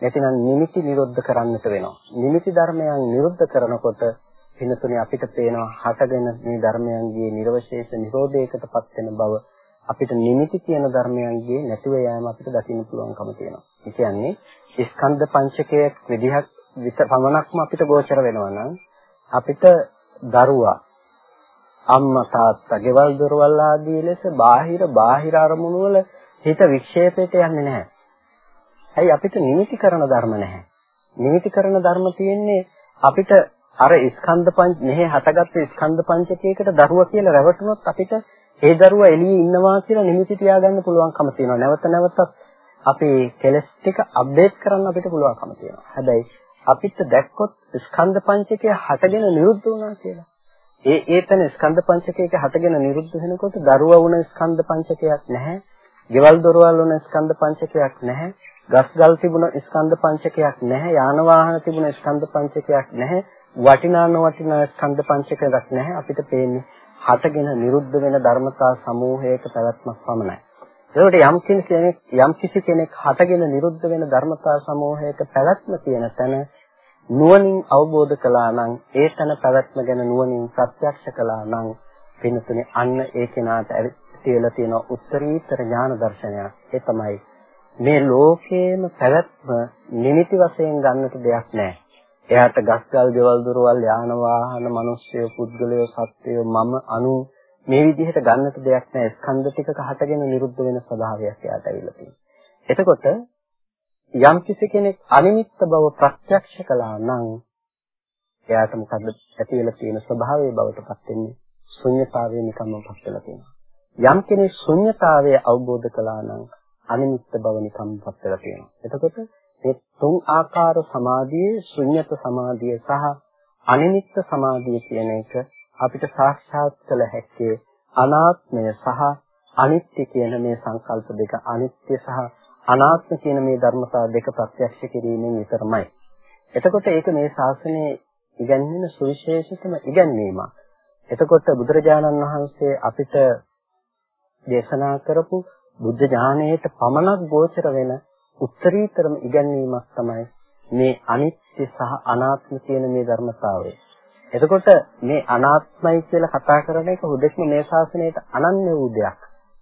නැතිනම් නිමිති නිරුද්ධ කරන්නට වෙනවා. නිමිති ධර්මයන් නිරුද්ධ කරනකොට පිනතුනේ අපිට පේනවා හටගෙන මේ ධර්මයන්ගේ නිර්වශේෂ නිරෝධයකටපත් වෙන බව අපිට නිමිති කියන ධර්මයන්ගේ නැතිව යෑම අපිට දකින්න පුළුවන්කම තියෙනවා. ඒ කියන්නේ ස්කන්ධ පංචකයක් විදිහක් පමණක්ම අපිට ගෝචර වෙනවා නම් අපිට දරුවා අම්මා තාත්තා ගෙවල් දොරවල් ආදී ලෙස බාහිර බාහිර අරමුණු වල හිත වික්ෂේපයට යන්නේ නැහැ. ඇයි අපිට නිමිති කරන ධර්ම නැහැ. නිමිති කරන ධර්ම තියෙන්නේ අපිට අර ස්කන්ධ පංච මෙහි හටගත්තු ස්කන්ධ පංචකයකට දරුවා කියලා රැවටුනොත් අපිට ඒ දරුවා එළියේ ඉන්නවා කියලා නිමිති තියාගන්න පුළුවන්කම තියෙනවා. නැවත නැවතත් අපේ කෙලස් ටික අප්ඩේට් කරන්න අපිට පුළුවන්කම තියෙනවා. හැබැයි අපිට දැක්කොත් ස්කන්ධ පංචකය හටගෙන නිරුද්ධ වුණා කියලා. ඒ ඒතන ස්කන්ධ පංචකයක හටගෙන නිරුද්ධ වෙනකොට දරුවා වුණ ස්කන්ධ පංචකයක් නැහැ. ගෙවල් දොරවල් වුණ ස්කන්ධ පංචකයක් නැහැ. ගස් ගල් තිබුණ ස්කන්ධ පංචකයක් නැහැ. යාන වාහන තිබුණ ස්කන්ධ පංචකයක් නැහැ. වටිනා නොවටිනා ස්කන්ධ පංචකයක් නැහැ. අපිට පේන්නේ හටගෙන නිරුද්ධ වෙන ධර්මතා සමූහයක පැවැත්මක් පමණයි. ඒකට යම් කෙනෙක් යම් කිසි කෙනෙක් හටගෙන නිරුද්ධ වෙන ධර්මතා සමූහයක පැවැත්ම තියෙන තැන නුවණින් අවබෝධ කළා නම් ඒ තැන පැවැත්ම ගැන නුවණින් ප්‍රත්‍යක්ෂ කළා නම් පින්තුනේ අන්න ඒ කෙනාට ඇතිවලා තියෙන උත්තරීතර ඥාන දර්ශනයක් ඒ තමයි මේ ලෝකේම පැවැත්ම නිමිති වශයෙන් ගන්නට දෙයක් නැහැ. එයාට ගස්ගල් ගෙවල් දොරවල් යාන වාහන මිනිස්සු පුද්ගලයෝ සත්වයෝ මම අනු මේ විදිහට ගන්නට දෙයක් නැහැ. ස්කන්ධ ටිකක හටගෙන නිරුද්ධ වෙන ස්වභාවයක් එයාට ඇවිල්ලා තියෙනවා. එතකොට යම් කිසි කෙනෙක් අනිමිත්ත බව ප්‍රත්‍යක්ෂ කළා නම් එයාට මොකද්ද ඇති වෙලා තියෙන ස්වභාවයේ බවට පත් වෙන්නේ ශුන්‍යතාවයේ නිකම්ම පත් වෙලා තියෙනවා. යම් කෙනෙක් ශුන්‍යතාවය අවබෝධ කළා නම් අනිමිත්ත බව නිකම්ම පත් වෙලා තියෙනවා. එතකොට මේ තුන් ආකාර සමාධියේ ශුන්‍යත සමාධිය සහ අනිමිත්ත සමාධිය කියන එක අපිට සාක්ෂාත් කළ හැක්කේ අනාත්මය සහ අනිත්‍ය කියන මේ සංකල්ප දෙක අනිත්‍ය සහ අනාත්ම කියන මේ ධර්මතාව දෙක ප්‍රත්‍යක්ෂ කිරීමෙන් විතරමයි. එතකොට ඒක මේ ශාසනයේ ඉගැන්වෙන සුවිශේෂිතම ඉගැන්වීමක්. එතකොට බුදුරජාණන් වහන්සේ අපිට දේශනා කරපු බුද්ධ ඥානයට පමණක් ගෝචර වෙන උත්තරීතරම ඉගැන්වීමක් තමයි මේ අනිත්‍ය සහ අනාත්ම කියන මේ ධර්මතාවය. එතකොට මේ අනාත්මයි කියලා කතා කරන එක හුදෙක්ම මේ ශාසනයට අනන්‍ය වූ දෙයක්.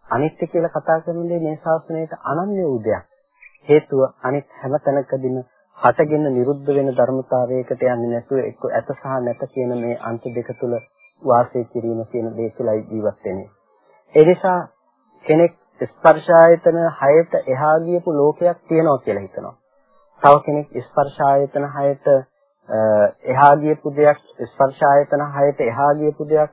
අනිත්‍ය කියලා කතා කරන්නේ මේ ශාස්ත්‍රයට අනන්‍ය වූ දෙයක්. හේතුව අනිත් හැම තැනකදීම හටගෙන නිරුද්ධ වෙන ධර්මතාවයකට යන්නේ නැතුව එක්ක ඇත සහ නැත කියන මේ අන්ත දෙක තුල වාසය කිරීම කියන දේ තුලයි ජීවත් වෙන්නේ. ඒ නිසා කෙනෙක් ස්පර්ශ ආයතන 6ට එහා ගියපු ලෝකයක් තියෙනවා කියලා හිතනවා. තව කෙනෙක් ස්පර්ශ ආයතන 6ට එහා ගියපු දෙයක් ස්පර්ශ ආයතන 6ට එහා ගියපු දෙයක්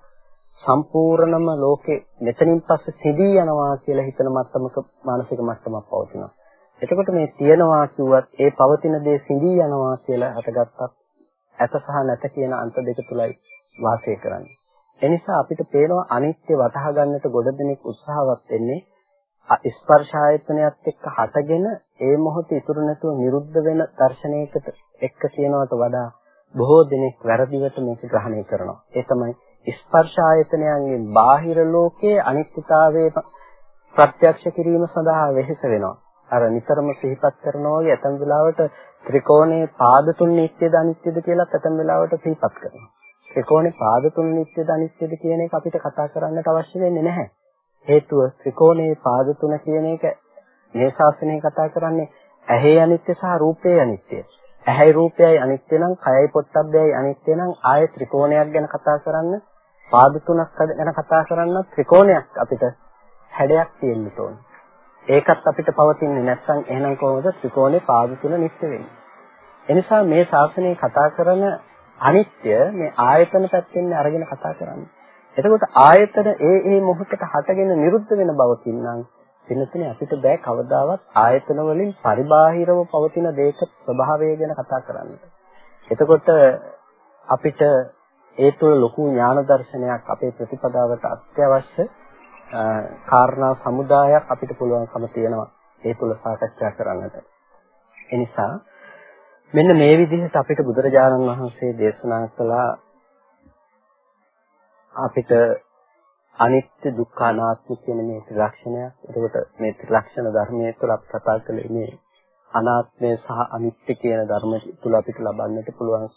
සම්පූර්ණම ලෝකේ මෙතනින් පස්සේ සිදී යනවා කියලා හිතන මට්ටමක මානසික මට්ටමක් පවතිනවා. එතකොට මේ තියනවා කිව්වත් ඒ පවතින දේ සිදී යනවා කියලා හටගත්තත් ඇත සහ නැත කියන අන්ත දෙක තුලයි වාසය කරන්නේ. එනිසා අපිට පේනවා අනිත්‍ය වටහා ගන්නට ගොඩ දෙනෙක් උත්සාහවත් වෙන්නේ ස්පර්ශ ආයතනයත් එක්ක හටගෙන ඒ මොහොතේ ඉතුරු නැතුව නිරුද්ධ වෙන දර්ශනයකට එක්ක තියනවට වඩා බොහෝ දෙනෙක් වැරදිවට මේක ග්‍රහණය කරනවා. ඒ තමයි ස්පර්ශ ආයතනයන්ගේ බාහිර ලෝකයේ අනිත්‍යතාවයේ ප්‍රත්‍යක්ෂ කිරීම සඳහා වෙහෙස වෙනවා. අර නිතරම සිහිපත් කරනවා වගේ ඇතම් වෙලාවට ත්‍රිකෝණයේ පාද තුන නිට්ටයද අනිත්‍යද කියලා ඇතම් වෙලාවට සිහිපත් කරනවා. ත්‍රිකෝණේ පාද තුන නිට්ටයද අනිත්‍යද කියන එක අපිට කතා කරන්නට අවශ්‍ය වෙන්නේ නැහැ. හේතුව ත්‍රිකෝණයේ පාද තුන කියන එක මේ ශාස්ත්‍රයේ කතා කරන්නේ ඇහි අනිත්‍ය සහ රූපේ අනිත්‍ය. ඇහැයි රූපයයි අනිත්‍ය නම් කයයි පොට්ටබ්බයයි අනිත්‍ය නම් ආය ත්‍රිකෝණයක් ගැන කතා කරන්න පාද තුනක් ගැන කතා කරන්න ත්‍රිකෝණයක් අපිට හැඩයක් තියෙන්න ඕන. ඒකත් අපිට පවතින්නේ නැත්නම් එහෙනම් කොහොමද ත්‍රිකෝණේ පාද තුන නිත්‍ය වෙන්නේ? එනිසා මේ ශාසනය කතා කරන අනිත්‍ය මේ ආයතන පැත්තෙන් අරගෙන කතා කරන්නේ. එතකොට ආයතන ඒ ඒ මොහොතට හටගෙන නිරුද්ධ වෙන බවකින් නම් වෙනතුනේ අපිට බෑ කවදාවත් ආයතන වලින් පරිබාහිරව පවතින දේක ස්වභාවය ගැන කතා කරන්න. එතකොට අපිට ඒ තුළ ලොකු ඥාන දර්ශනයක් අපේ ප්‍රතිපදාවට අත්‍යවශ්‍ය කාරණා සමුදායක් අපිට පුළුවන්කම තියෙනවා ඒ තුළ සාකච්ඡා කරන්නට. ඒ නිසා මෙන්න මේ විදිහට අපිට බුදුරජාණන් වහන්සේ දේශනා කළා අපිට අනිත්‍ය දුක්ඛ අනාත්ම කියන මේ ත්‍රිලක්ෂණයක්. එතකොට මේ ත්‍රිලක්ෂණ ධර්මයේ තුළ අපි කතා කළේ මේ අනාත්මය සහ අනිත්‍ය කියන ධර්ම තුළ අපිට ලබන්නට පුළුවන්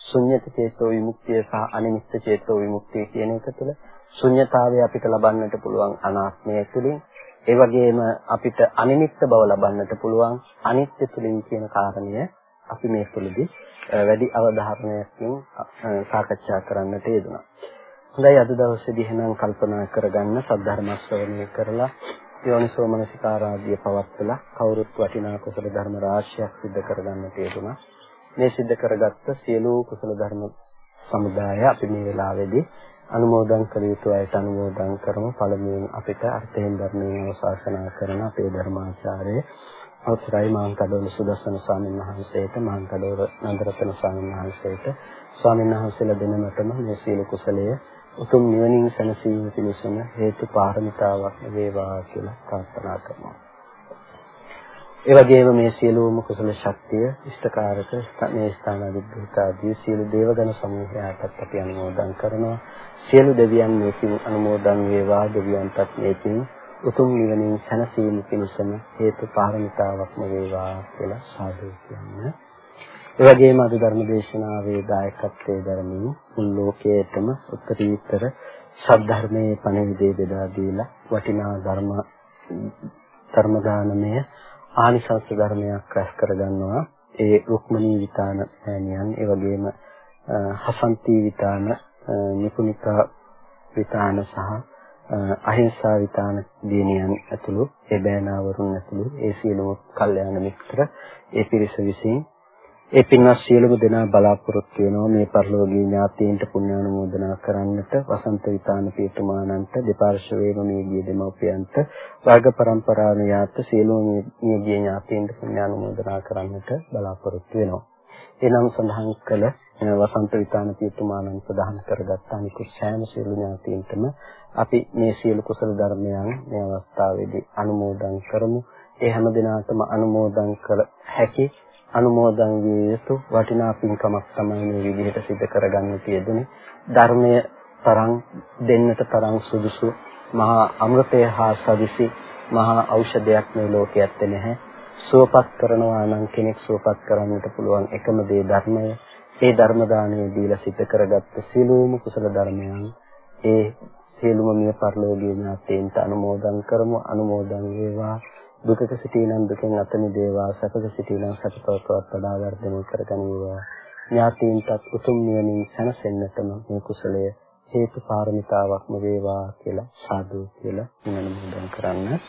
ශුන්්‍යත චේතෝ විමුක්තිය සහ අනිමිත්ත චේතෝ විමුක්තිය කියන එක තුළ ශුන්්‍යතාවය අපිට ලබන්නට පුළුවන් අනාත්මය තුළින් ඒ වගේම අපිට අනිමිත්ත බව ලබන්නට පුළුවන් අනිත්‍ය තුළින් කියන කාරණය අපි මේ තුළදී වැඩි අවධාරණයකින් සාකච්ඡා කරන්නට යෙදුණා. හොඳයි අද දවසේදී එහෙනම් කල්පනා කරගන්න සද්ධර්ම ශ්‍රවණය කරලා යෝනිසෝ මනසිකාරාදිය පවත්වලා කවුරුත් වටිනා කුසල ධර්ම රාශියක් සිද්ධ කරගන්න තියෙනවා. මේ සිද්ධ කරගත්ත සියලු කුසල ධර්ම සමුදාය අපි මේ වෙලාවේදී අනුමෝදන් කළ යුතු අයට අනුමෝදන් කරමු. පළමුවෙන් අපිට අර්ථයෙන් ධර්මයෙන් අවශාසනා කරන අපේ ධර්මාචාර්ය අවසරයි මාංකඩවල සුදස්සන ස්වාමීන් වහන්සේට මාංකඩවල නන්දරතන ස්වාමීන් වහන්සේට ස්වාමීන් වහන්සේලා දෙනමතම මේ සීල කුසලයේ උතුම් නිවනින් සැනසීම පිණිසම හේතු පාරමිතාවක් වේවා කියලා ප්‍රාර්ථනා කරනවා. ඒ වගේම මේ සියලුම කුසල ශක්තිය ඉෂ්ඨකාරක මේ ස්ථාන අධිග්‍රහිත ආදී සියලු දේවගණ සමූහයාටත් අපි අනුමෝදන් කරනවා. සියලු දෙවියන් මේකින් අනුමෝදන් වේවා දෙවියන්ටත් මේකින් උතුම් නිවනින් සැනසීම පිණිසම හේතු පාරමිතාවක්ම වේවා කියලා සාදු කියන්නේ. ඒ වගේම අද ධර්ම දේශනාවේ දායකත්වයේ දරමින් මුල් ලෝකයේතම උත්තරීතර සද්ධර්මයේ පණිවිඩය බෙදා දීලා වටිනා ධර්ම ධර්ම දානමය ආනිසංස ධර්මයක් රැස් කරගන්නවා ඒ රුක්මනී විතාන මෑණියන් ඒ වගේම හසන්ති විතාන නිපුනිකා විතාන සහ අහිංසා විතාන දිනියන් ඇතුළු ඒ බෑනාවරුන් ඇතුළු ඒ සියලුම කල්යාණ මිත්‍ර ඒ පිරිස විසින් ඒ පින්වත් සියලුම දෙනා බලාපොරොත්තු වෙනවා මේ පරිලෝකීය ඥාතීන්ට පුණ්‍යානුමෝදනා කරන්නට වසන්ත විතාන පියතුමාණන්ට දෙපාර්ශ්වයේම මේ ගිය දෙමව්පියන්ට වර්ග પરම්පරාව යාත් සියලුම මේ ගිය ඥාතීන්ට පුණ්‍යානුමෝදනා කරන්නට බලාපොරොත්තු වෙනවා. එනම් සඳහන් කළ වසන්ත විතාන පියතුමාණන් ප්‍රදාන කරගත් අනිකුත් සෑම සියලු ඥාතීන්ටම අපි මේ සියලු කුසල ධර්මයන් මේ අවස්ථාවේදී අනුමෝදන් කරමු. ඒ හැම දිනාටම අනුමෝදන් කළ හැකි අනුමෝදන් විය යුතු වටිනා පින්කමක් තමයි මේ විදිහට සිදු කරගන්න තියෙන්නේ. ධර්මය තරම් දෙන්නට තරම් සුදුසු මහා අමෘතය හා සදිසි මහා ඖෂධයක් මේ ලෝකයේ ඇත්තේ නැහැ. සුවපත් කරනවා නම් කෙනෙක් සුවපත් කරන්නට පුළුවන් එකම දේ ධර්මය. ඒ ධර්ම දාණය දීලා සිද්ධ කරගත්ත සියලුම කුසල ධර්මයන් ඒ සියලුම මිය පරලෝකීය ඥාතීන්ට අනුමෝදන් කරමු අනුමෝදන් වේවා දුකක සිටිනම් දුකෙන් අත මිදේවා සැපක සිටිනම් සැපතවත් වඩා වර්ධනය කරගනීවා ඥාතීන්ටත් උතුම් නිවනින් සැනසෙන්නටම මේ කුසලය හේතු පාරමිතාවක්ම වේවා කියලා සාදු කියලා නිමන මුදන් කරන්න.